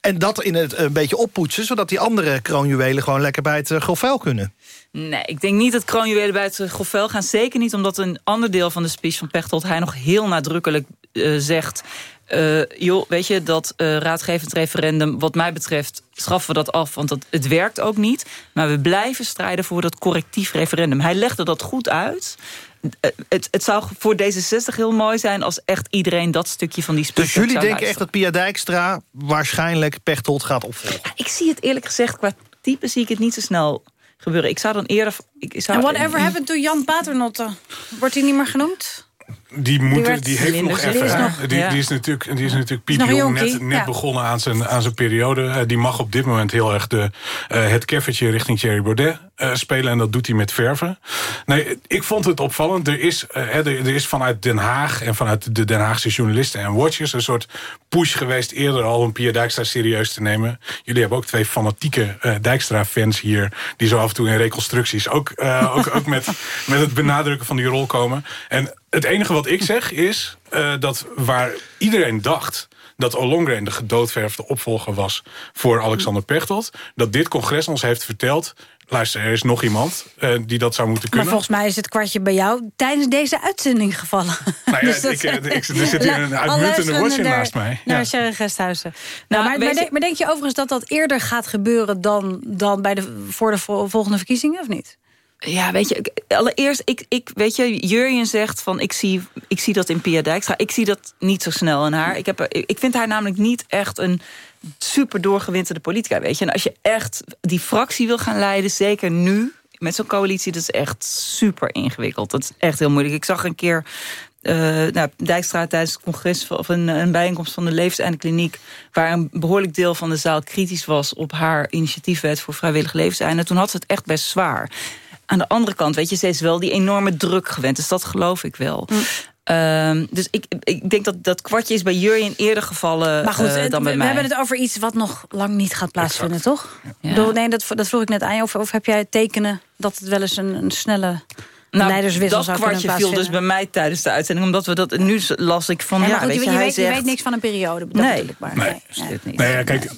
En dat in het een beetje oppoetsen... zodat die andere kroonjuwelen gewoon lekker bij het uh, kunnen. Nee, ik denk niet dat kroonjuwelen bij het grofvuil gaan. Zeker niet omdat een ander deel van de speech van Pechtold... hij nog heel nadrukkelijk eh, zegt... eh, joh, weet je, dat eh, raadgevend referendum... wat mij betreft schaffen we dat af, want dat, het werkt ook niet. Maar we blijven strijden voor dat correctief referendum. Hij legde dat goed uit... Eh, Het, het zou voor D66 heel mooi zijn als echt iedereen dat stukje van die speech Dus jullie denken echt dat. Pia Dijkstra... waarschijnlijk Pechtold gaat opvolgen? Ik zie het eerlijk gezegd, qua type zie ik het niet zo snel gebeuren. Ik zou dan eerder... Ik zou, En whatever happened to Jan Paternotte? Wordt hij niet meer genoemd? Die, moet, die, heeft nog even. nog- die, ja. die is natuurlijk, die is natuurlijk piepjong, net, net ja. begonnen aan zijn, aan zijn periode. Eh, die mag op dit moment heel erg de, eh, het keffertje richting Thierry Baudet eh, spelen. En dat doet hij met verven. Nee, ik vond het opvallend. Er is, er, er is vanuit Den Haag en vanuit de Den Haagse journalisten en watchers... een soort push geweest eerder al om Pia Dijkstra serieus te nemen. Jullie hebben ook twee fanatieke Dijkstra-fans hier... die zo af en toe in reconstructies ook, ook, ook met, met het benadrukken van die rol komen. En het enige wat ik zeg is eh, dat waar iedereen dacht dat Ollongren de gedoodverfde opvolger was voor Alexander Pechtold... dat dit congres ons heeft verteld... luister, er is nog iemand eh, die dat zou moeten Maar kunnen. volgens mij is het kwartje bij jou tijdens deze uitzending gevallen. <laughs> Nou ja, Dus dat- ik, eh, ik- er <laughs> zit hier een La- uitmuntende naar- naast mij. Naar Ja. Sharon Gesthuizen. Nou, Nou, maar, maar, denk, maar denk je overigens dat dat eerder gaat gebeuren... dan, dan bij de, voor de vol- volgende verkiezingen, of niet? Ja, weet je, allereerst, ik, ik, weet je, Jurjen zegt van ik zie, ik zie dat in Pia Dijkstra. Ik zie dat niet zo snel in haar. Ik, heb, ik vind haar namelijk niet echt een super doorgewinterde politica, weet je. En als je echt die fractie wil gaan leiden, zeker nu, met zo'n coalitie, dat is echt super ingewikkeld. Dat is echt heel moeilijk. Ik zag een keer eh, nou, Dijkstra tijdens het congres of een, een bijeenkomst van de levenseinde waar een behoorlijk deel van de zaal kritisch was op haar initiatiefwet voor vrijwillig levenseinde. Toen had ze het echt best zwaar. Aan de andere kant, weet je, ze is wel die enorme druk gewend. Dus dat geloof ik wel. Ehm, dus ik, ik denk dat dat kwartje is bij Jurjen eerder gevallen Maar goed, eh, het- dan we, bij we mij. hebben het over iets wat nog lang niet gaat plaatsvinden, toch? Bedoel, nee, dat, dat vroeg ik net aan je. Of, of heb jij tekenen dat het wel eens een, een snelle Nou, dat kwartje viel dus bij mij tijdens de uitzending. Omdat we dat nu las ik van, Ja, ja, maar goed, weet je, hij weet, je zegt... weet niks van een periode, dat Nee. ik maar. Nee. absoluut niet. Nee, ja, kijk,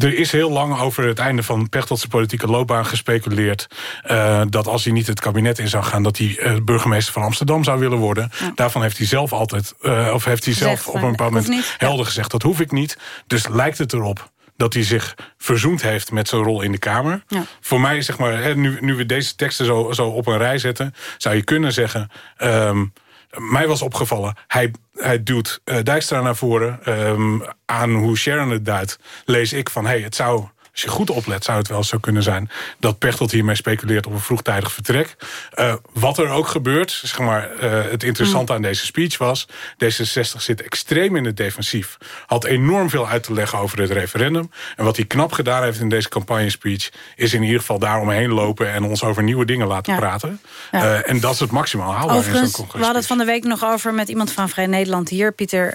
er is heel lang over het einde van Pechtoldse politieke loopbaan gespeculeerd... eh, dat als hij niet het kabinet in zou gaan... dat hij eh, burgemeester van Amsterdam zou willen worden. Daarvan heeft hij zelf altijd, eh, of heeft hij zelf op een bepaald moment niet. helder gezegd... dat hoef ik niet. Dus lijkt het erop dat hij zich verzoend heeft met zijn rol in de Kamer. Ja. Voor mij, zeg maar, nu, nu we deze teksten zo, zo op een rij zetten... zou je kunnen zeggen... ehm, mij was opgevallen, hij, hij duwt eh, Dijkstra naar voren. ehm, aan hoe Sharon het duidt, lees ik van... Hey, het zou Als je goed oplet zou het wel zo kunnen zijn... dat Pechtold hiermee speculeert op een vroegtijdig vertrek. Uh, wat er ook gebeurt, zeg maar, uh, het interessante mm. aan deze speech was... D66 zit extreem in het defensief. Had enorm veel uit te leggen over het referendum. En wat hij knap gedaan heeft in deze campagne-speech... is in ieder geval daaromheen lopen en ons over nieuwe dingen laten ja. praten. Ja. Uh, en dat is het maximaal haalbaar Overigens, in zo'n we hadden het van de week nog over met iemand van Vrij Nederland hier. Pieter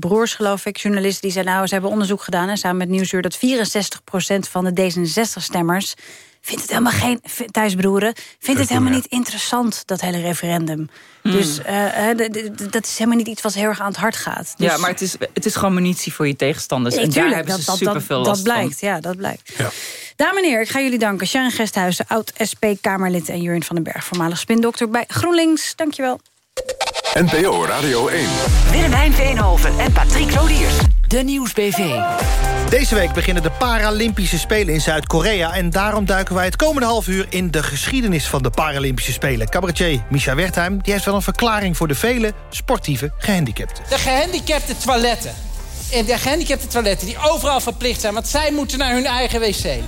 Broers, geloof ik, journalist. Die zei nou, ze hebben onderzoek gedaan... en samen met Nieuwsuur dat 64 van de D66-stemmers vindt het helemaal geen thuisbroeren vindt het helemaal niet interessant dat hele referendum. Hmm. Dus uh, dat is helemaal niet iets wat heel erg aan het hart gaat. Dus... Ja, maar het is, het is gewoon munitie voor je tegenstanders. En tuurlijk, daar hebben dat, ze dat, superveel dat, last dat blijkt, van. Ja, dat blijkt. Ja. Dames en heren, ik ga jullie danken. Sharon Gesthuizen, oud-SP-Kamerlid... en Jurin van den Berg, voormalig spindokter bij GroenLinks. Dankjewel. NPO Radio 1. Willemijn Veenhoven en Patrick Lodiers. De Nieuwsbv. Deze week beginnen de Paralympische Spelen in Zuid-Korea... en daarom duiken wij het komende half uur in de geschiedenis van de Paralympische Spelen. Cabaretier Misha Wertheim die heeft wel een verklaring voor de vele sportieve gehandicapten. De gehandicapte toiletten. En de gehandicapte toiletten die overal verplicht zijn... want zij moeten naar hun eigen wc.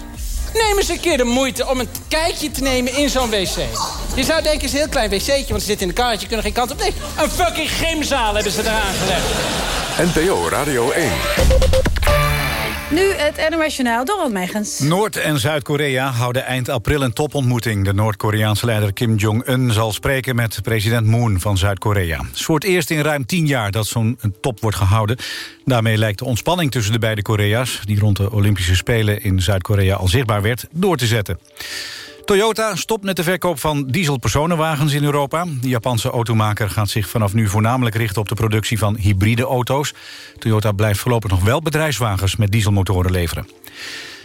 Neem eens een keer de moeite om een kijkje te nemen in zo'n wc. Je zou denken, is een heel klein wc'tje, want ze zitten in een karretje, kunnen geen kant op. Nee, een fucking gymzaal hebben ze eraan gelegd. NPO Radio 1. Nu het NOS Journaal, Megens. Noord- en Zuid-Korea houden eind april een topontmoeting. De Noord-Koreaanse leider Kim Jong-un zal spreken met president Moon van Zuid-Korea. Het is voor het eerst in ruim tien jaar dat zo'n top wordt gehouden. Daarmee lijkt de ontspanning tussen de beide Korea's... die rond de Olympische Spelen in Zuid-Korea al zichtbaar werd, door te zetten. Toyota stopt met de verkoop van dieselpersonenwagens in Europa. De Japanse automaker gaat zich vanaf nu voornamelijk richten op de productie van hybride auto's. Toyota blijft voorlopig nog wel bedrijfswagens met dieselmotoren leveren.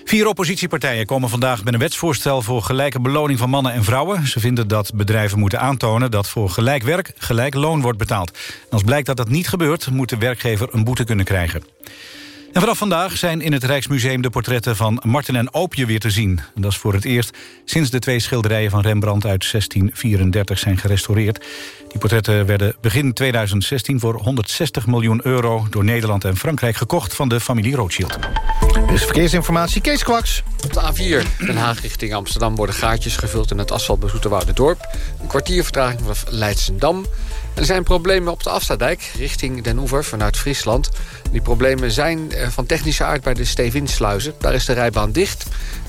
Vier oppositiepartijen komen vandaag met een wetsvoorstel voor gelijke beloning van mannen en vrouwen. Ze vinden dat bedrijven moeten aantonen dat voor gelijk werk gelijk loon wordt betaald. En als blijkt dat dat niet gebeurt, moet de werkgever een boete kunnen krijgen. En vanaf vandaag zijn in het Rijksmuseum de portretten van Marten en Oopje weer te zien. En dat is voor het eerst sinds de twee schilderijen van Rembrandt uit 1634 zijn gerestaureerd. Die portretten werden begin 2016 voor 160 miljoen euro door Nederland en Frankrijk gekocht van de familie Rothschild. Is verkeersinformatie, Kees Kwaks. Op de A4 Den Haag richting Amsterdam worden gaatjes gevuld in het asfalt bij Dorp. Een kwartier vertraging vanaf Leidsendam. Er zijn problemen op de Afstadijk richting Den Oever vanuit Friesland. Die problemen zijn eh, van technische aard bij de Stevinsluizen. Daar is de rijbaan dicht.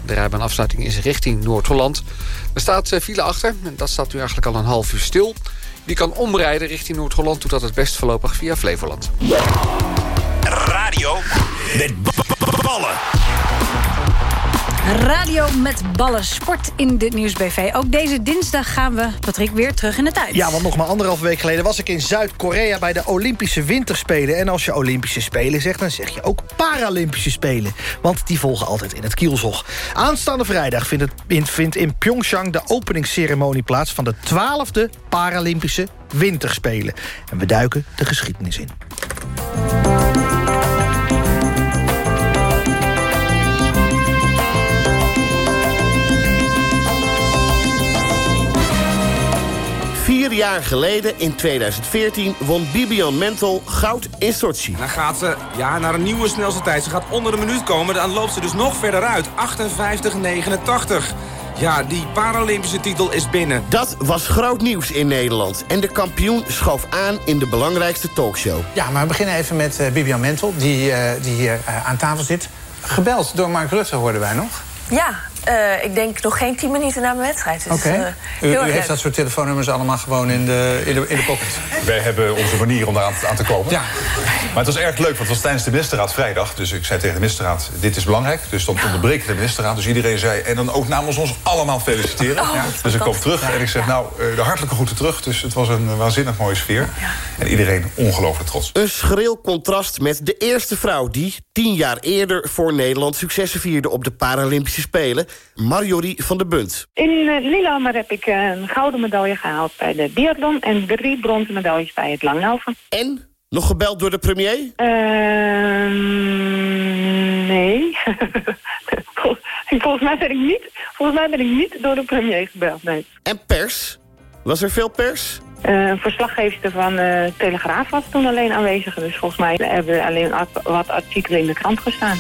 De rijbaanafsluiting is richting Noord-Holland. Er staat eh, file achter en dat staat nu eigenlijk al een half uur stil. Die kan omrijden richting Noord-Holland... doet dat het best voorlopig via Flevoland. Radio met ballen. Radio met ballen, sport in de Nieuwsbv. Ook deze dinsdag gaan we, Patrick, weer terug in de tijd. Ja, want nog maar anderhalve week geleden was ik in Zuid-Korea... bij de Olympische Winterspelen. En als je Olympische Spelen zegt, dan zeg je ook Paralympische Spelen. Want die volgen altijd in het kielzog. Aanstaande vrijdag vindt, vindt in Pyeongchang de openingsceremonie plaats... van de 12e Paralympische Winterspelen. En we duiken de geschiedenis in. Jaar geleden, in 2014, won Bibian Mentel goud in Sochi. Dan gaat ze ja, naar een nieuwe snelste tijd. Ze gaat onder de minuut komen. Dan loopt ze dus nog verder uit. 58,89. Ja, die Paralympische titel is binnen. Dat was groot nieuws in Nederland. En de kampioen schoof aan in de belangrijkste talkshow. Ja, maar we beginnen even met uh, Bibian Mentel, die, uh, die hier uh, aan tafel zit. Gebeld door Mark Rutte, hoorden wij nog. Ja, uh, ik denk nog geen tien minuten na mijn wedstrijd. Dus. Okay. Uh, u, u heeft dat soort telefoonnummers allemaal gewoon in de, in de, in de pocket. Wij hebben onze manier om daar aan te komen. Ja. Maar het was erg leuk, want het was tijdens de ministerraad vrijdag. Dus ik zei tegen de ministerraad, dit is belangrijk. Dus dan onderbreken de ministerraad. Dus iedereen zei, en dan ook namens ons allemaal feliciteren. Oh, ja. Dus ik kom terug en ik zeg, nou, uh, de hartelijke groeten terug. Dus het was een waanzinnig mooie sfeer. Ja. En iedereen ongelooflijk trots. Een schril contrast met de eerste vrouw... die tien jaar eerder voor Nederland successen vierde op de Paralympische Spelen. Marjorie van der Bunt. In uh, Lillehammer heb ik een gouden medaille gehaald bij de biathlon... en drie bronzen medailles bij het langlopen. En? Nog gebeld door de premier? Uh, nee. <laughs> volgens, mij ben ik niet, volgens mij ben ik niet door de premier gebeld, nee. En pers? Was er veel pers? Uh, een verslaggever van uh, Telegraaf was toen alleen aanwezig. Dus volgens mij hebben er alleen wat artikelen in de krant gestaan.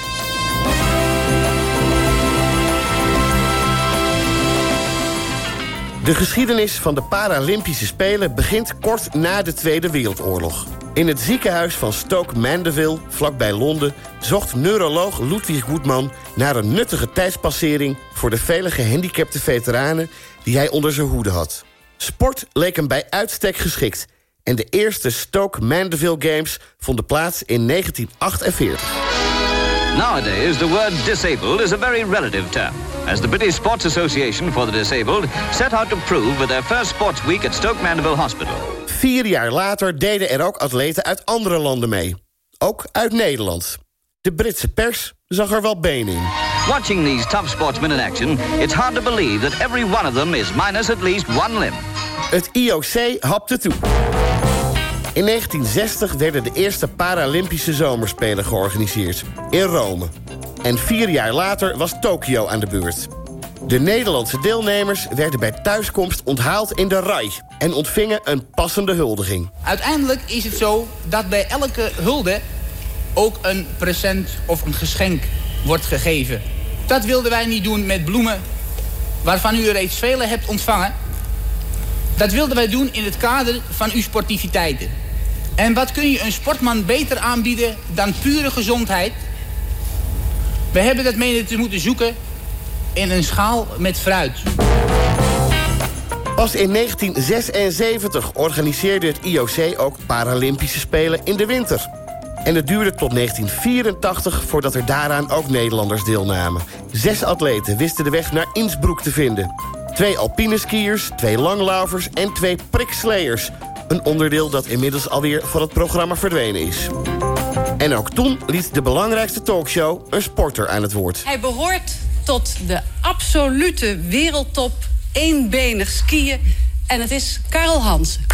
De geschiedenis van de Paralympische Spelen begint kort na de Tweede Wereldoorlog. In het ziekenhuis van Stoke Mandeville, vlakbij Londen... zocht neuroloog Ludwig Goedman naar een nuttige tijdspassering... voor de vele gehandicapte veteranen die hij onder zijn hoede had. Sport leek hem bij uitstek geschikt... en de eerste Stoke Mandeville Games vonden plaats in 1948. Nowadays, the word disabled is a very relative term, as the British Sports Association for the Disabled set out to prove with their first sports week at Stoke Mandeville Hospital. Vier jaar later deden er ook atleten uit andere landen mee. Ook uit Nederland. De Britse pers zag er wel been in. Watching these tough sportsmen in action, it's hard to believe that every one of them is minus at least one limb. Het IOC hapte toe. In 1960 werden de eerste Paralympische Zomerspelen georganiseerd. In Rome. En vier jaar later was Tokio aan de beurt. De Nederlandse deelnemers werden bij thuiskomst onthaald in de RAI... en ontvingen een passende huldiging. Uiteindelijk is het zo dat bij elke hulde ook een present of een geschenk wordt gegeven. Dat wilden wij niet doen met bloemen, waarvan u reeds vele hebt ontvangen. Dat wilden wij doen in het kader van uw sportiviteiten. En wat kun je een sportman beter aanbieden dan pure gezondheid? We hebben dat menen te moeten zoeken in een schaal met fruit. Pas in 1976 organiseerde het IOC ook Paralympische Spelen in de winter. En het duurde tot 1984 voordat er daaraan ook Nederlanders deelnamen. Zes atleten wisten de weg naar Innsbruck te vinden. Twee alpineskiers, twee langlaufers en twee priksleiers. Een onderdeel dat inmiddels alweer van het programma verdwenen is. En ook toen liet de belangrijkste talkshow een sporter aan het woord. Hij behoort tot de absolute wereldtop eenbenig skiën. En het is Karel Hansen.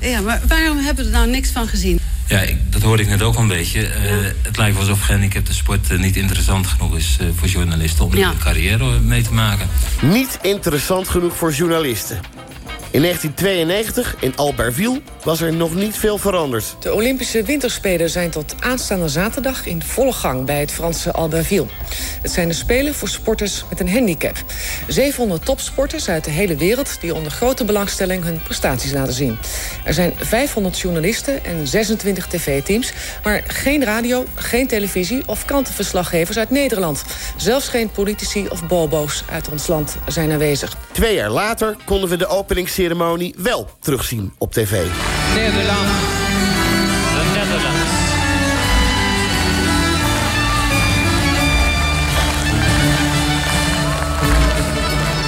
Ja, maar waarom hebben we er nou niks van gezien? Ja, ik, dat hoorde ik net ook al een beetje. Uh, Het lijkt wel alsof gehandicapte sport uh, niet interessant genoeg is uh, voor journalisten om ja. een carrière mee te maken. Niet interessant genoeg voor journalisten. In 1992, in Albertville, was er nog niet veel veranderd. De Olympische Winterspelen zijn tot aanstaande zaterdag in volle gang bij het Franse Albertville. Het zijn de Spelen voor sporters met een handicap. 700 topsporters uit de hele wereld die onder grote belangstelling hun prestaties laten zien. Er zijn 500 journalisten en 26 tv-teams, maar geen radio, geen televisie of krantenverslaggevers uit Nederland. Zelfs geen politici of bobo's uit ons land zijn aanwezig. Twee jaar later konden we de openingsceremonie wel terugzien op tv. Nederland. De Netherlands.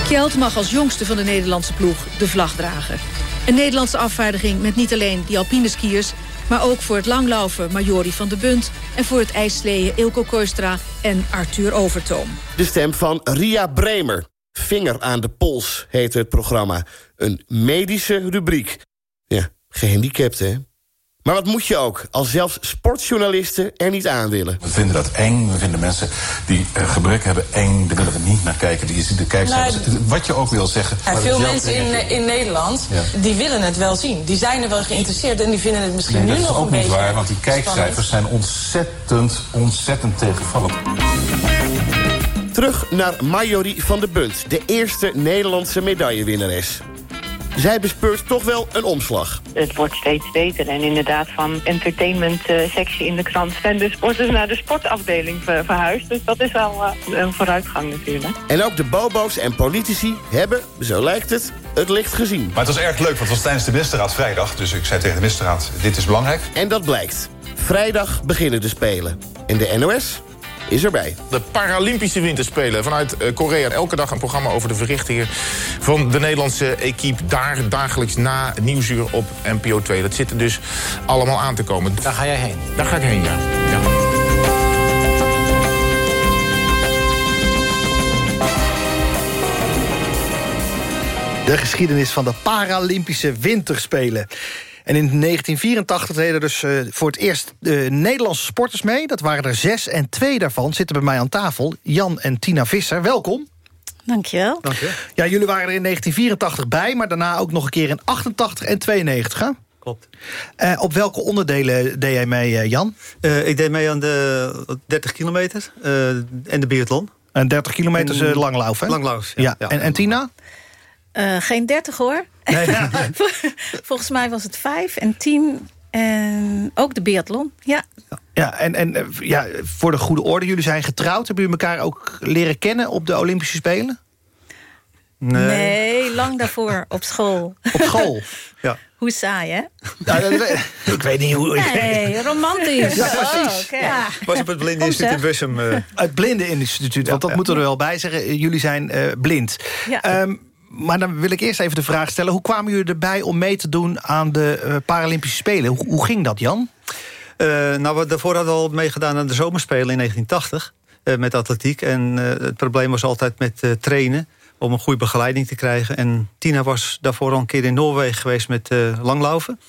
Kjeld mag als jongste van de Nederlandse ploeg de vlag dragen. Een Nederlandse afvaardiging met niet alleen die alpine skiers... maar ook voor het langlaufen Majori van de Bunt... en voor het ijssleeën Ilko Koistra en Arthur Overtoom. De stem van Ria Bremer. Vinger aan de pols heette het programma. Een medische rubriek. Ja, gehandicapt, hè? Maar wat moet je ook, als zelfs sportjournalisten er niet aan willen? We vinden dat eng. We vinden mensen die uh, gebrek hebben eng. Daar willen we niet naar kijken. Die ziet de kijkcijfers. Nou, wat je ook wil zeggen. Ja, veel mensen in, in Nederland, ja. die willen het wel zien. Die zijn er wel geïnteresseerd en die vinden het misschien nee, nu nog een beetje Dat is ook niet waar, want die kijkcijfers spannend. zijn ontzettend, ontzettend tegenvallend. Terug naar Marjorie van de Bunt, de eerste Nederlandse medaillewinnares. Zij bespeurt toch wel een omslag. Het wordt steeds beter. En inderdaad van entertainment uh, sectie in de krant... zijn de sporters naar de sportafdeling ver verhuisd. Dus dat is wel uh, een vooruitgang natuurlijk. En ook de bobo's en politici hebben, zo lijkt het, het licht gezien. Maar het was erg leuk, want het was tijdens de ministerraad vrijdag. Dus ik zei tegen de ministerraad, dit is belangrijk. En dat blijkt. Vrijdag beginnen de Spelen. En de NOS is erbij. De Paralympische Winterspelen vanuit uh, Korea. Elke dag een programma over de verrichtingen van de Nederlandse equipe. Daar dagelijks na Nieuwsuur op NPO 2. Dat zit er dus allemaal aan te komen. Daar ga jij heen? Daar ga ik heen, ja. ja. De geschiedenis van de Paralympische Winterspelen. En in 1984 deden dus uh, voor het eerst uh, Nederlandse sporters mee. Dat waren er zes en twee daarvan zitten bij mij aan tafel. Jan en Tina Visser, welkom. Dankjewel. Dank je. Ja, jullie waren er in 1984 bij, maar daarna ook nog een keer in 88 en 92, hè? klopt. Eh, op welke onderdelen deed jij mee, eh, Jan? Eh, ik deed mee aan de 30 kilometer eh, en de biathlon. En 30 kilometer is En- eh, langlauf, hè? Langlauf, ja. ja. Ja. En, en Tina? Eh, geen 30 hoor. <laughs> <laughs> Volgens mij was het 5 en 10 en ook de biathlon. Ja. Ja, en, en eh, ja, voor de goede orde, jullie zijn getrouwd. Hebben jullie elkaar ook leren kennen op de Olympische Spelen? Nee. lang daarvoor <laughs> op school. Op school? ja. Hoe saai, hè? Nou, ik weet niet hoe... Nee, romantisch. Ja, precies. Oh. Was op het Blinde Instituut in. Bussum. eh. Het Blinde Instituut, want dat moeten we er wel bij zeggen. Jullie zijn eh, blind. Ja. Ehm, maar dan wil ik eerst even de vraag stellen... hoe kwamen jullie erbij om mee te doen aan de eh, Paralympische Spelen? Hoe, ging dat, Jan? Eh, nou, we, daarvoor hadden al meegedaan aan de zomerspelen in 1980 eh, met atletiek. En het probleem was altijd met trainen om een goede begeleiding te krijgen. En Tina was daarvoor al een keer in Noorwegen geweest met langlaufen.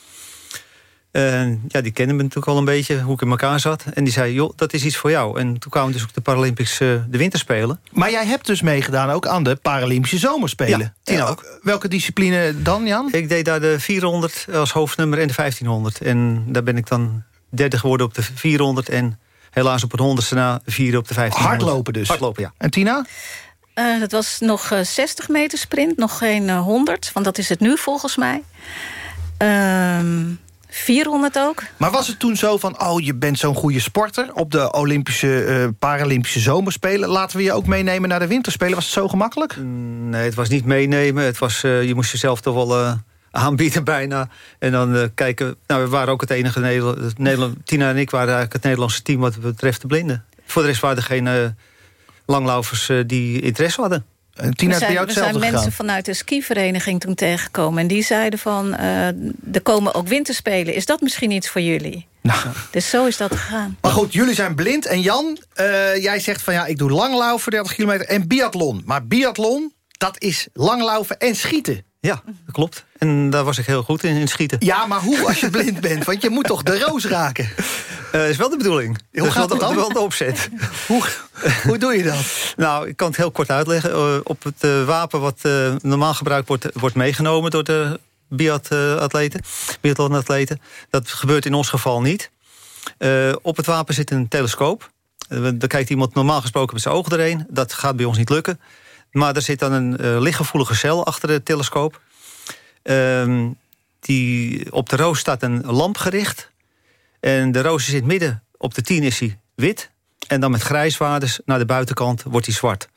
En ja, die kende me natuurlijk al een beetje, hoe ik in elkaar zat. En die zei, joh, dat is iets voor jou. En toen kwamen dus ook de Paralympics eh, de winterspelen. Maar jij hebt dus meegedaan ook aan de Paralympische Zomerspelen. Ja, Tina Eh, ook. Welke discipline dan, Jan? Ik deed daar de 400 als hoofdnummer en de 1500. En daar ben ik dan derde geworden op de 400 en helaas op het honderdste na vierde op de 1500. Hardlopen dus? Hardlopen, ja. En Tina? Eh, dat was nog eh, 60 meter sprint, nog geen eh, 100. Want dat is het nu volgens mij. Ehm 400 ook. Maar was het toen zo van, oh, je bent zo'n goede sporter... op de Olympische, eh, Paralympische Zomerspelen... laten we je ook meenemen naar de Winterspelen? Was het zo gemakkelijk? Nee, het was niet meenemen. Het was, eh, je moest jezelf toch wel eh, <laughs> aanbieden bijna. En dan eh, kijken... Nou, we waren ook het enige Nederland, Nederland... Tina en ik waren eigenlijk het Nederlandse team wat betreft de blinden. Voor de rest waren er geen eh, langlaufers eh, die interesse hadden. En Tina, er zijn, zijn mensen vanuit de skivereniging toen tegengekomen. En die zeiden van, eh, er komen ook winterspelen. Is dat misschien iets voor jullie? Nou. Dus zo is dat gegaan. Maar goed, jullie zijn blind. En Jan, eh, jij zegt van ja, ik doe langlaufen 30 kilometer en biathlon. Maar biathlon, dat is langlaufen en schieten. Ja, dat klopt. En daar was ik heel goed in, in schieten. Ja, maar hoe als je blind bent? Want je moet toch de roos raken? Dat is wel de bedoeling. Hoe Dat gaat de, dan? wel de opzet. <laughs> hoe, hoe doe je dat? Nou, ik kan het heel kort uitleggen. Eh, op het eh, wapen wat eh, normaal gebruikt wordt... wordt meegenomen door de biatleten, biathlonatleten. Dat gebeurt in ons geval niet. Eh, op het wapen zit een telescoop. Daar kijkt iemand normaal gesproken met zijn ogen erheen. Dat gaat bij ons niet lukken. Maar er zit dan een uh, lichtgevoelige cel achter de telescoop. Uh, die, op de roos staat een lamp gericht. En de roos is in het midden. Op de 10 is hij wit. En dan met grijswaardes naar de buitenkant wordt hij zwart.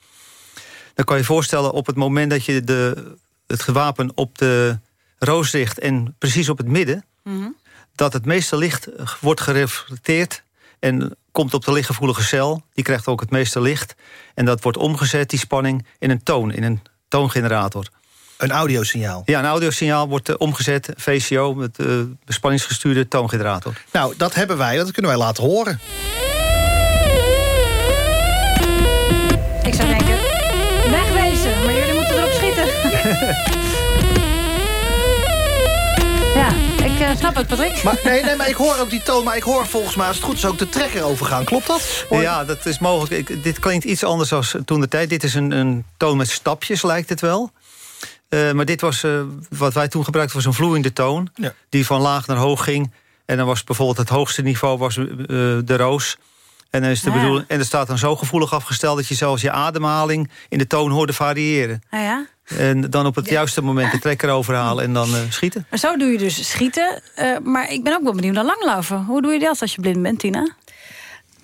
Dan kan je je voorstellen op het moment dat je de, het gewapen op de roos richt... en precies op het midden... Mm -hmm. dat het meeste licht wordt gereflecteerd... en komt op de lichtgevoelige cel. Die krijgt ook het meeste licht. En dat wordt omgezet, die spanning, in een toon, in een toongenerator. Een audiosignaal? Ja, een audiosignaal wordt uh, omgezet, VCO, met uh, bespanningsgestuurde toongenerator. Nou, dat hebben wij, dat kunnen wij laten horen. Ik uh, snap het, Patrick. Maar, nee, nee, maar ik hoor ook die toon, maar ik hoor volgens mij, als het goed is, ook de trekker overgaan. Klopt dat? Hoor... Ja, dat is mogelijk. Ik, dit klinkt iets anders dan toen de tijd. Dit is een, een toon met stapjes, lijkt het wel. Uh, maar dit was, uh, wat wij toen gebruikten, was een vloeiende toon. Ja. Die van laag naar hoog ging. En dan was bijvoorbeeld het hoogste niveau was, uh, de roos. En, dan is de ja. bedoeling, en dat staat dan zo gevoelig afgesteld... dat je zelfs je ademhaling in de toon hoorde variëren. Ah, ja? En dan op het ja. juiste moment de trekker overhalen en dan schieten. Maar zo doe je dus schieten. maar ik ben ook wel benieuwd naar langlaufen. Hoe doe je dat als je blind bent, Tina?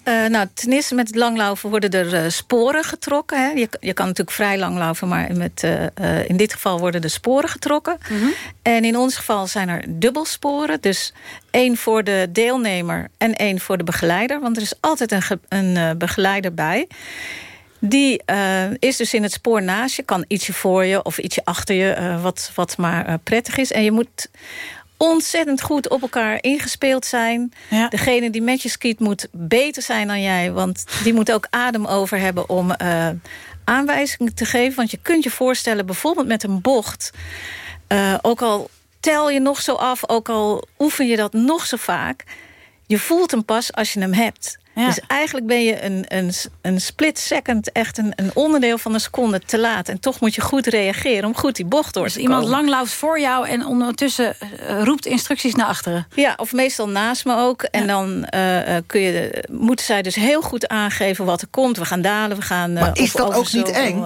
Uh, nou, ten eerste met het langlaufen worden er uh, sporen getrokken. Hè. Je, je, kan natuurlijk vrij langlaufen, maar met, uh, in dit geval worden de sporen getrokken. Mm -hmm. En in ons geval zijn er dubbelsporen. Dus één voor de deelnemer en één voor de begeleider. Want er is altijd een, een begeleider bij. Die is dus in het spoor naast je. Kan ietsje voor je of ietsje achter je, wat, wat maar prettig is. En je moet ontzettend goed op elkaar ingespeeld zijn. Ja. Degene die met je skiet moet beter zijn dan jij. Want die moet ook adem over hebben om uh, aanwijzingen te geven. Want je kunt je voorstellen, bijvoorbeeld met een bocht... Uh, ook al tel je nog zo af, ook al oefen je dat nog zo vaak... je voelt hem pas als je hem hebt. Dus eigenlijk ben je een, een, een split second... echt een, een onderdeel van een seconde te laat. En toch moet je goed reageren om goed die bocht door te dus iemand komen. langlauft voor jou en ondertussen eh, roept instructies naar achteren. Ja, of meestal naast me ook. En dan uh, kun je, moeten zij dus heel goed aangeven wat er komt. We gaan dalen, we gaan... Uh, maar is dat ook niet eng?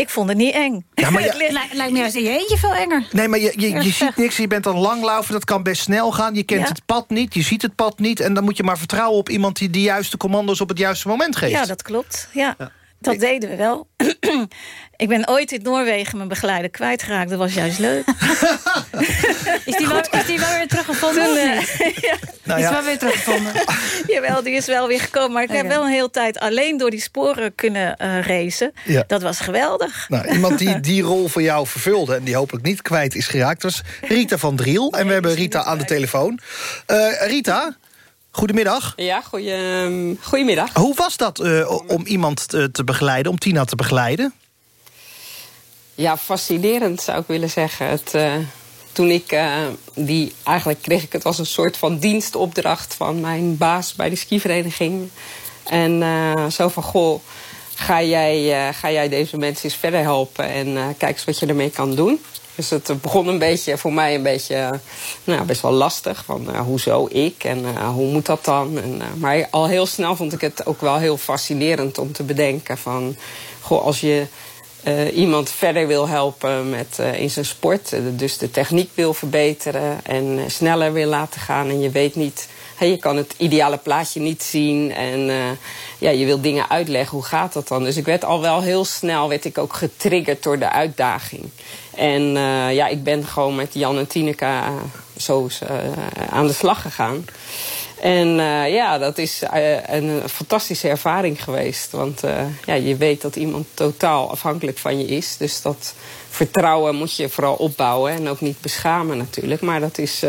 Ik vond het niet eng. Ja, maar <laughs> je, lijkt, lijkt me juist in je eentje veel enger. Nee, maar je, je, je ziet niks, je bent een langlaufen, dat kan best snel gaan. Je kent ja. het pad niet, je ziet het pad niet... en dan moet je maar vertrouwen op iemand die de juiste commando's... op het juiste moment geeft. Ja, dat klopt. Ja. ja. Dat ik... deden we wel. <clears throat> ik ben ooit in Noorwegen mijn begeleider kwijtgeraakt. Dat was juist leuk. <laughs> is, die wel, is die wel weer teruggevonden? Toen, uh, <laughs> ja. nou, ja. Is wel weer teruggevonden? <laughs> Jawel, die is wel weer gekomen. Maar ik okay. heb wel een hele tijd alleen door die sporen kunnen uh, racen. Ja. Dat was geweldig. Nou, iemand die <laughs> die rol voor jou vervulde... en die hopelijk niet kwijt is geraakt... was Rita van Driel. En we hebben Rita aan de telefoon. Uh, Rita... Goedemiddag. Ja, goeie, goedemiddag. Hoe was dat uh, om iemand te, te, begeleiden, om Tina te begeleiden? Ja, fascinerend zou ik willen zeggen. Het, uh, toen ik uh, die, eigenlijk kreeg ik het als een soort van dienstopdracht van mijn baas bij de skivereniging. En zo van, goh, ga jij, ga jij deze mensen eens verder helpen en kijk eens wat je ermee kan doen. Dus het begon een beetje voor mij een beetje nou, best wel lastig. Van hoezo ik en hoe moet dat dan? En, maar al heel snel vond ik het ook wel heel fascinerend om te bedenken van... Goh, als je iemand verder wil helpen met, in zijn sport... dus de techniek wil verbeteren en sneller wil laten gaan... en je weet niet... Je kan het ideale plaatje niet zien en ja, je wil dingen uitleggen. Hoe gaat dat dan? Dus ik werd al wel heel snel werd ik ook getriggerd door de uitdaging. En ja, ik ben gewoon met Jan en Tineke zo aan de slag gegaan. En ja, dat is een fantastische ervaring geweest. Want ja, je weet dat iemand totaal afhankelijk van je is. Dus dat vertrouwen moet je vooral opbouwen. En ook niet beschamen natuurlijk. Maar dat is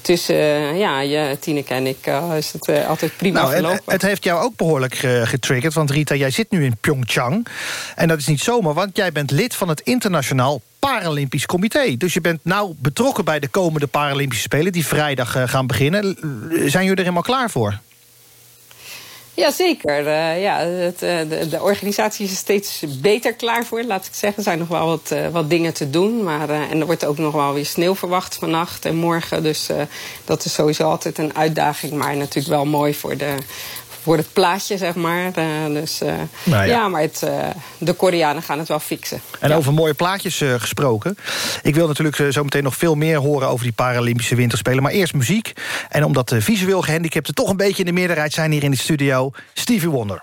tussen ja, je, Tineke en ik is het altijd prima nou, verlopen. Het, het heeft jou ook behoorlijk getriggerd. Want Rita, jij zit nu in Pyeongchang. En dat is niet zomaar, want jij bent lid van het Internationaal Paralympisch Comité. Dus je bent nou betrokken bij de komende Paralympische Spelen... die vrijdag gaan beginnen. Zijn jullie er helemaal klaar voor? Jazeker. Uh, ja, het, uh, de, organisatie is steeds beter klaar voor, laat ik zeggen. Er zijn nog wel wat, wat dingen te doen. Maar, en er wordt ook nog wel weer sneeuw verwacht vannacht en morgen. Dus dat is sowieso altijd een uitdaging. Maar natuurlijk wel mooi voor de, voor het plaatje, zeg maar. Uh, dus uh, nou ja. ja. maar het, uh, de Koreanen gaan het wel fixen. En ja. over mooie plaatjes gesproken. Ik wil natuurlijk zo meteen nog veel meer horen over die Paralympische Winterspelen. Maar eerst muziek. En omdat de visueel gehandicapten toch een beetje in de meerderheid zijn hier in de studio... Stevie Wonder.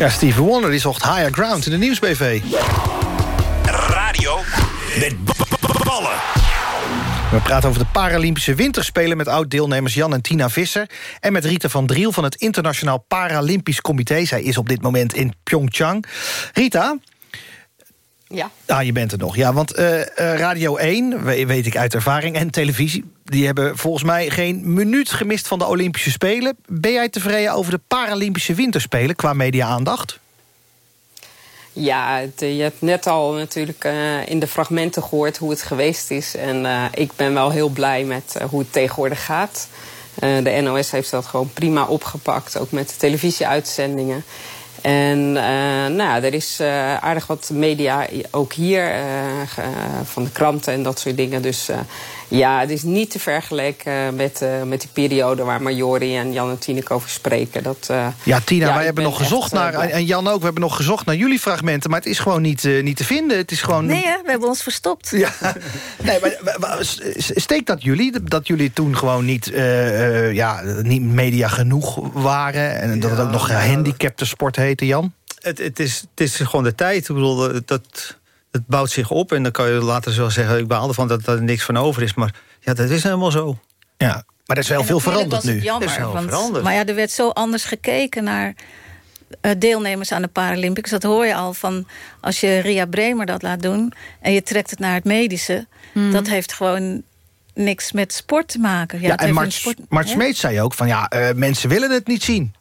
Ja, Stevie Wonder die zocht higher ground in de Nieuwsbv. Radio met ballen. We praten over de Paralympische Winterspelen... met oud-deelnemers Jan en Tina Visser... en met Rita van Driel van het Internationaal Paralympisch Comité. Zij is op dit moment in Pyeongchang. Rita, Ja. Ah, je bent er nog. Ja, want eh, eh, Radio 1, we- weet ik uit ervaring, en televisie... die hebben volgens mij geen minuut gemist van de Olympische Spelen. Ben jij tevreden over de Paralympische Winterspelen qua media-aandacht? Ja, eh, je hebt net al natuurlijk in de fragmenten gehoord hoe het geweest is. En ik ben wel heel blij met hoe het tegenwoordig gaat. De NOS heeft dat gewoon prima opgepakt, ook met de televisieuitzendingen. En eh, nou, er is eh, aardig wat media, ook hier, eh, van de kranten en dat soort dingen. Dus eh, ja, het is niet te vergelijken met, eh, met die periode waar Majori en Jan en Tineke over spreken. Dat, eh, Ja, Tina, ja, wij hebben ben nog gezocht naar... en Jan ook, we hebben nog gezocht naar jullie fragmenten... maar het is gewoon niet, eh, niet te vinden. Het is gewoon... Nee, hè, we hebben ons verstopt. Ja. <laughs> Nee, maar, steekt dat jullie? Dat jullie toen gewoon niet, eh, eh, ja, niet media genoeg waren... en dat het ook nog gehandicapte sport Jan? Het, het, is, het is gewoon de tijd. Ik bedoel, dat, het bouwt zich op. En dan kan je later zo zeggen, ik baal ervan dat er niks van over is. Maar ja, dat is helemaal zo. Ja, maar er is wel veel veranderd nu. Jammer, Er is wel want, veranderd. Maar ja, er werd zo anders gekeken naar eh, deelnemers aan de Paralympics. Dat hoor je al van als je Ria Bremer dat laat doen... en je trekt het naar het medische... dat heeft gewoon niks met sport te maken. Ja, Ja, en Mart, sport- Mart? Smeet zei ook van, ja, eh, mensen willen het niet zien.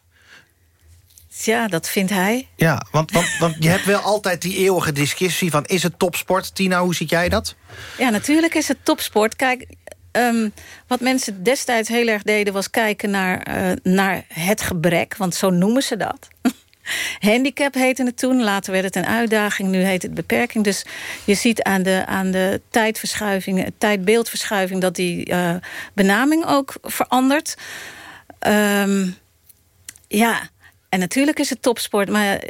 Ja, dat vindt hij. Ja, want, want, want je hebt wel altijd die eeuwige discussie van... is het topsport? Tina, hoe ziet jij dat? Ja, natuurlijk is het topsport. Kijk, ehm, wat mensen destijds heel erg deden... was kijken naar, eh, naar het gebrek, want zo noemen ze dat. <laughs> Handicap heette het toen, later werd het een uitdaging... nu heet het beperking. Dus je ziet aan de, aan de tijdverschuiving, tijdbeeldverschuiving... dat die eh, benaming ook verandert. Ehm, ja, en natuurlijk is het topsport, maar...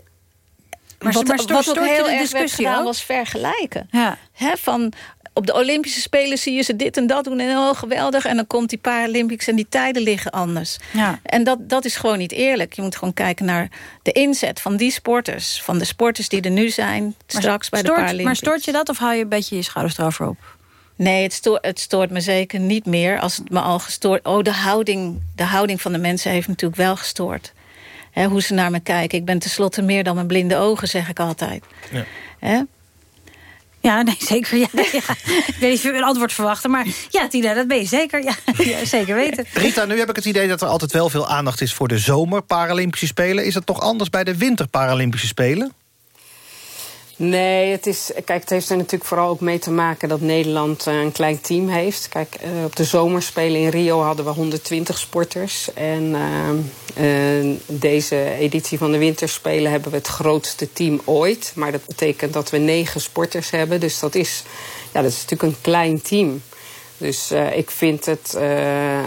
Maar- wat, maar wat ook heel erg werd gedaan was vergelijken. Ja. Hè, van op de Olympische Spelen zie je ze dit en dat doen en oh geweldig. En dan komt die Paralympics en die tijden liggen anders. Ja. En dat, dat is gewoon niet eerlijk. Je moet gewoon kijken naar de inzet van die sporters. Van de sporters die er nu zijn, straks bij de Paralympics. Maar stoort je dat of hou je een beetje je schouders erover op? Nee, het stoort, het stoort me zeker niet meer als het me al gestoord... Oh, de houding, de houding van de mensen heeft natuurlijk wel gestoord. Hè, hoe ze naar me kijken. Ik ben tenslotte meer dan mijn blinde ogen, zeg ik altijd. Ja. Hè? Ja, nee, zeker. Ja, <laughs> ja. Ik weet niet of je een antwoord verwachten, maar ja, Tina, dat ben je zeker. Ja, <laughs> ja, zeker weten. Rita, nu heb ik het idee dat er altijd wel veel aandacht is... voor de zomer Paralympische Spelen. Is het toch anders bij de winter Paralympische Spelen? Nee, het is, kijk, het heeft er natuurlijk vooral ook mee te maken dat Nederland eh, een klein team heeft. Kijk, eh, op de zomerspelen in Rio hadden we 120 sporters. En eh, deze editie van de winterspelen hebben we het grootste team ooit. Maar dat betekent dat we negen sporters hebben. Dus dat is, ja, dat is natuurlijk een klein team. Dus eh, ik vind het eh,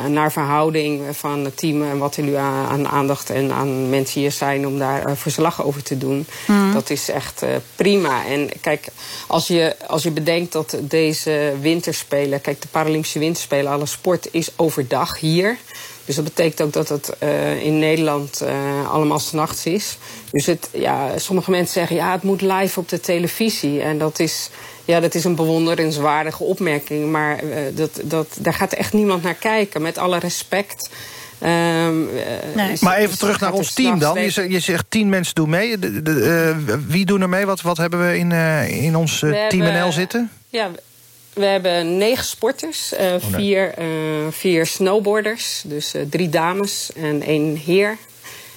naar verhouding van het team en wat er nu aan, aan aandacht en aan mensen hier zijn om daar eh, verslag over te doen. Mhm. Dat is echt prima. En kijk, als je, als je bedenkt dat deze winterspelen, kijk, de Paralympische winterspelen, alle sport is overdag hier. Dus dat betekent ook dat het in Nederland eh, allemaal s'nachts is. Dus het, ja, sommige mensen zeggen, ja, het moet live op de televisie. En dat is, ja, dat is een bewonderenswaardige opmerking. Maar eh, dat, dat, daar gaat echt niemand naar kijken, met alle respect. Ehm, eh, is- Maar even is- terug naar ons team dan. Je zegt, je zegt tien mensen doen mee. De, de, eh, wie doen er mee? Wat, wat hebben we in, eh, in ons We Team hebben- NL zitten? Ja, we- hebben negen sporters, eh, nee. vier, eh, vier snowboarders, dus eh, drie dames en één heer.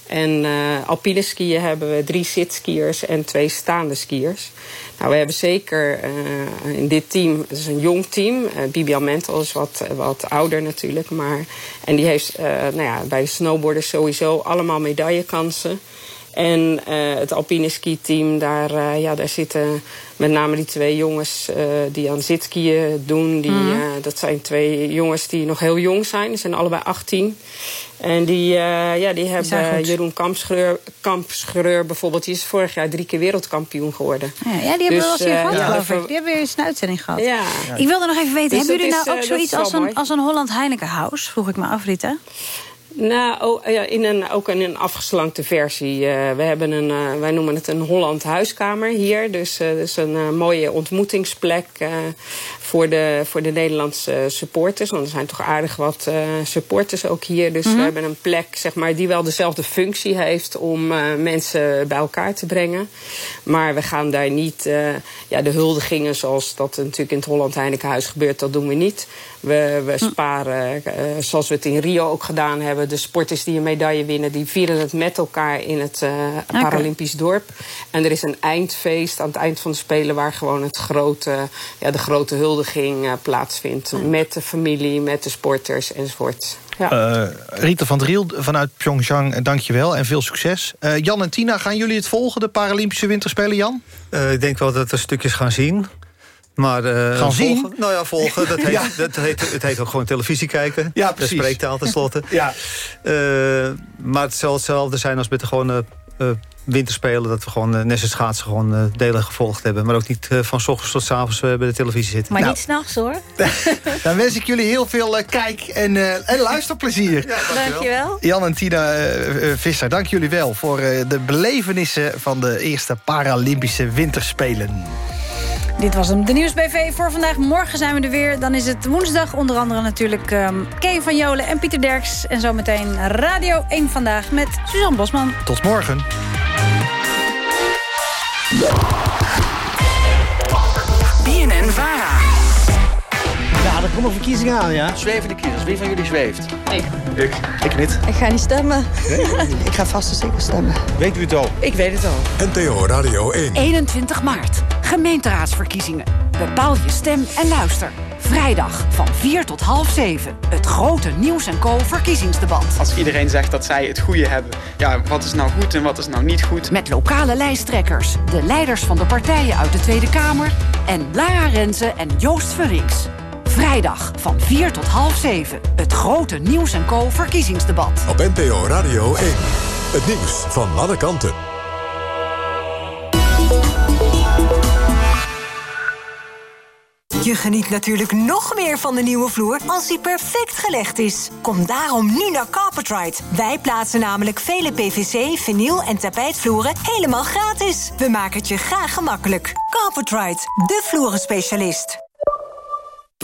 En eh alpine skiën hebben we drie zitskiers en twee staande skiers. Nou, we hebben zeker eh, in dit team, het is een jong team. eh Bibian is wat, wat ouder natuurlijk. Maar, en die heeft eh, nou ja, bij de snowboarders sowieso allemaal medaillekansen. En eh, het alpine ski-team, daar, eh, ja, daar zitten met name die twee jongens eh, die aan zitskiën doen. Die, Mhm. dat zijn twee jongens die nog heel jong zijn. Die zijn allebei 18. En die, eh, ja, die hebben. Jeroen Kampschreur, Kampschreur bijvoorbeeld. Die is vorig jaar drie keer wereldkampioen geworden. Ja, ja, die hebben we wel eens hier eh, gehad, ja, geloof dat- ik. Die hebben we eens een uitzending gehad. Ja. Ik wilde nog even weten, Dus hebben jullie is, nou ook zoiets als een, mooi. als een Holland Heineken House? Vroeg ik me af, Rita. Nou, oh, in een, ook in een afgeslankte versie. Eh, we hebben een, eh, wij noemen het een Holland huiskamer hier. Dus dat is een mooie ontmoetingsplek voor, de, voor de Nederlandse supporters. Want er zijn toch aardig wat supporters ook hier. Dus Mhm. we hebben een plek zeg maar, die wel dezelfde functie heeft om mensen bij elkaar te brengen. Maar we gaan daar niet ja, de huldigingen zoals dat natuurlijk in het Holland Heinekenhuis gebeurt, dat doen we niet. We, we sparen, zoals we het in Rio ook gedaan hebben, de sporters die een medaille winnen, die vieren het met elkaar in het uh, Okay. Paralympisch dorp. En er is een eindfeest aan het eind van de Spelen waar gewoon het grote, ja, de grote huldiging uh, plaatsvindt. Met de familie, met de sporters enzovoort. Ja. Uh, Rita van Driel vanuit Pyeongchang, dankjewel en veel succes. Uh, Jan en Tina, gaan jullie het volgen, de Paralympische Winterspelen, Jan? Uh, ik denk wel dat we stukjes gaan zien. Maar, uh, gaan zien? Volgen, nou ja, volgen. Dat <laughs> heet, ja. dat heet, het heet ook gewoon televisie kijken. Ja, precies. De spreektaal tenslotte. <laughs> ja. Uh, maar het zal hetzelfde zijn als met de gewone winterspelen. Dat we gewoon uh, net als schaatsen gewoon uh, delen gevolgd hebben. Maar ook niet uh, van s ochtends tot s avonds bij de televisie zitten. Maar Nou. niet s'nachts hoor. <laughs> Dan wens ik jullie heel veel uh, kijk- en, uh, en luisterplezier. Ja, dankjewel. Jan en Tina uh, Visser, dank jullie wel... voor uh, de belevenissen van de eerste Paralympische Winterspelen. Dit was hem, de Nieuwsbv voor vandaag. Morgen zijn we er weer. Dan is het woensdag. Onder andere natuurlijk um, van Jolen en Pieter Derks. En zometeen Radio 1 Vandaag met Suzanne Bosman. Tot morgen. BNN Vara. Ja, er komen verkiezingen aan, ja. Zwevende kiezers. Wie van jullie zweeft? Ik. Ik. Ik niet. Ik ga niet stemmen. Nee? ik ga vast en zeker stemmen. Weet u het al? Ik weet het al. NTO Radio 1. 21 maart. Gemeenteraadsverkiezingen. Bepaal je stem en luister. Vrijdag van 4 tot half 7. Het grote Nieuws en Co verkiezingsdebat. Als iedereen zegt dat zij het goede hebben. Ja, wat is nou goed en wat is nou niet goed? Met lokale lijsttrekkers, de leiders van de partijen uit de Tweede Kamer... en Lara Renze en Joost Vullings. Vrijdag van 4 tot half 7. Het grote Nieuws en Co verkiezingsdebat. Op NPO Radio 1. Het nieuws van alle kanten. Je geniet natuurlijk nog meer van de nieuwe vloer als die perfect gelegd is. Kom daarom nu naar Carpetride. Wij plaatsen namelijk vele PVC, vinyl en tapijtvloeren helemaal gratis. We maken het je graag gemakkelijk. Carpetride, de vloerenspecialist.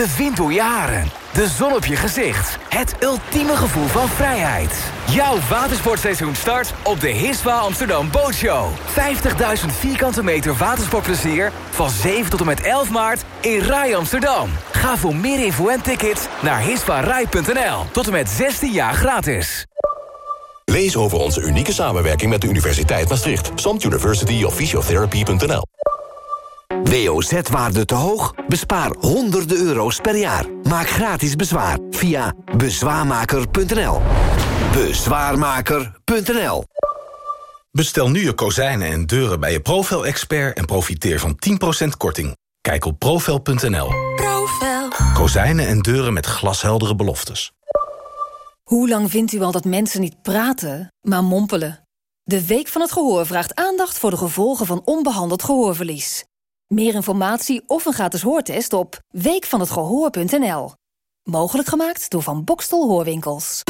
De wind door je haren, de zon op je gezicht. Het ultieme gevoel van vrijheid. Jouw watersportseizoen start op de Hiswa Amsterdam Bootshow. 50.000 vierkante meter watersportplezier van 7 tot en met 11 maart in Rai Amsterdam. Ga voor meer info en tickets naar hiswarai.nl. Tot en met 16 jaar gratis. Lees over onze unieke samenwerking met de Universiteit Maastricht. SOMT University of WOZ-waarde te hoog? Bespaar honderden euro's per jaar. Maak gratis bezwaar via bezwaarmaker.nl. Bezwaarmaker.nl Bestel nu je kozijnen en deuren bij je Profel-expert... en profiteer van 10% korting. Kijk op profel.nl. Profel. Kozijnen en deuren met glasheldere beloftes. Hoe lang vindt u al dat mensen niet praten, maar mompelen? De Week van het Gehoor vraagt aandacht voor de gevolgen van onbehandeld gehoorverlies. Meer informatie of een gratis hoortest op weekvanhetgehoor.nl. Mogelijk gemaakt door Van Bokstel Hoorwinkels.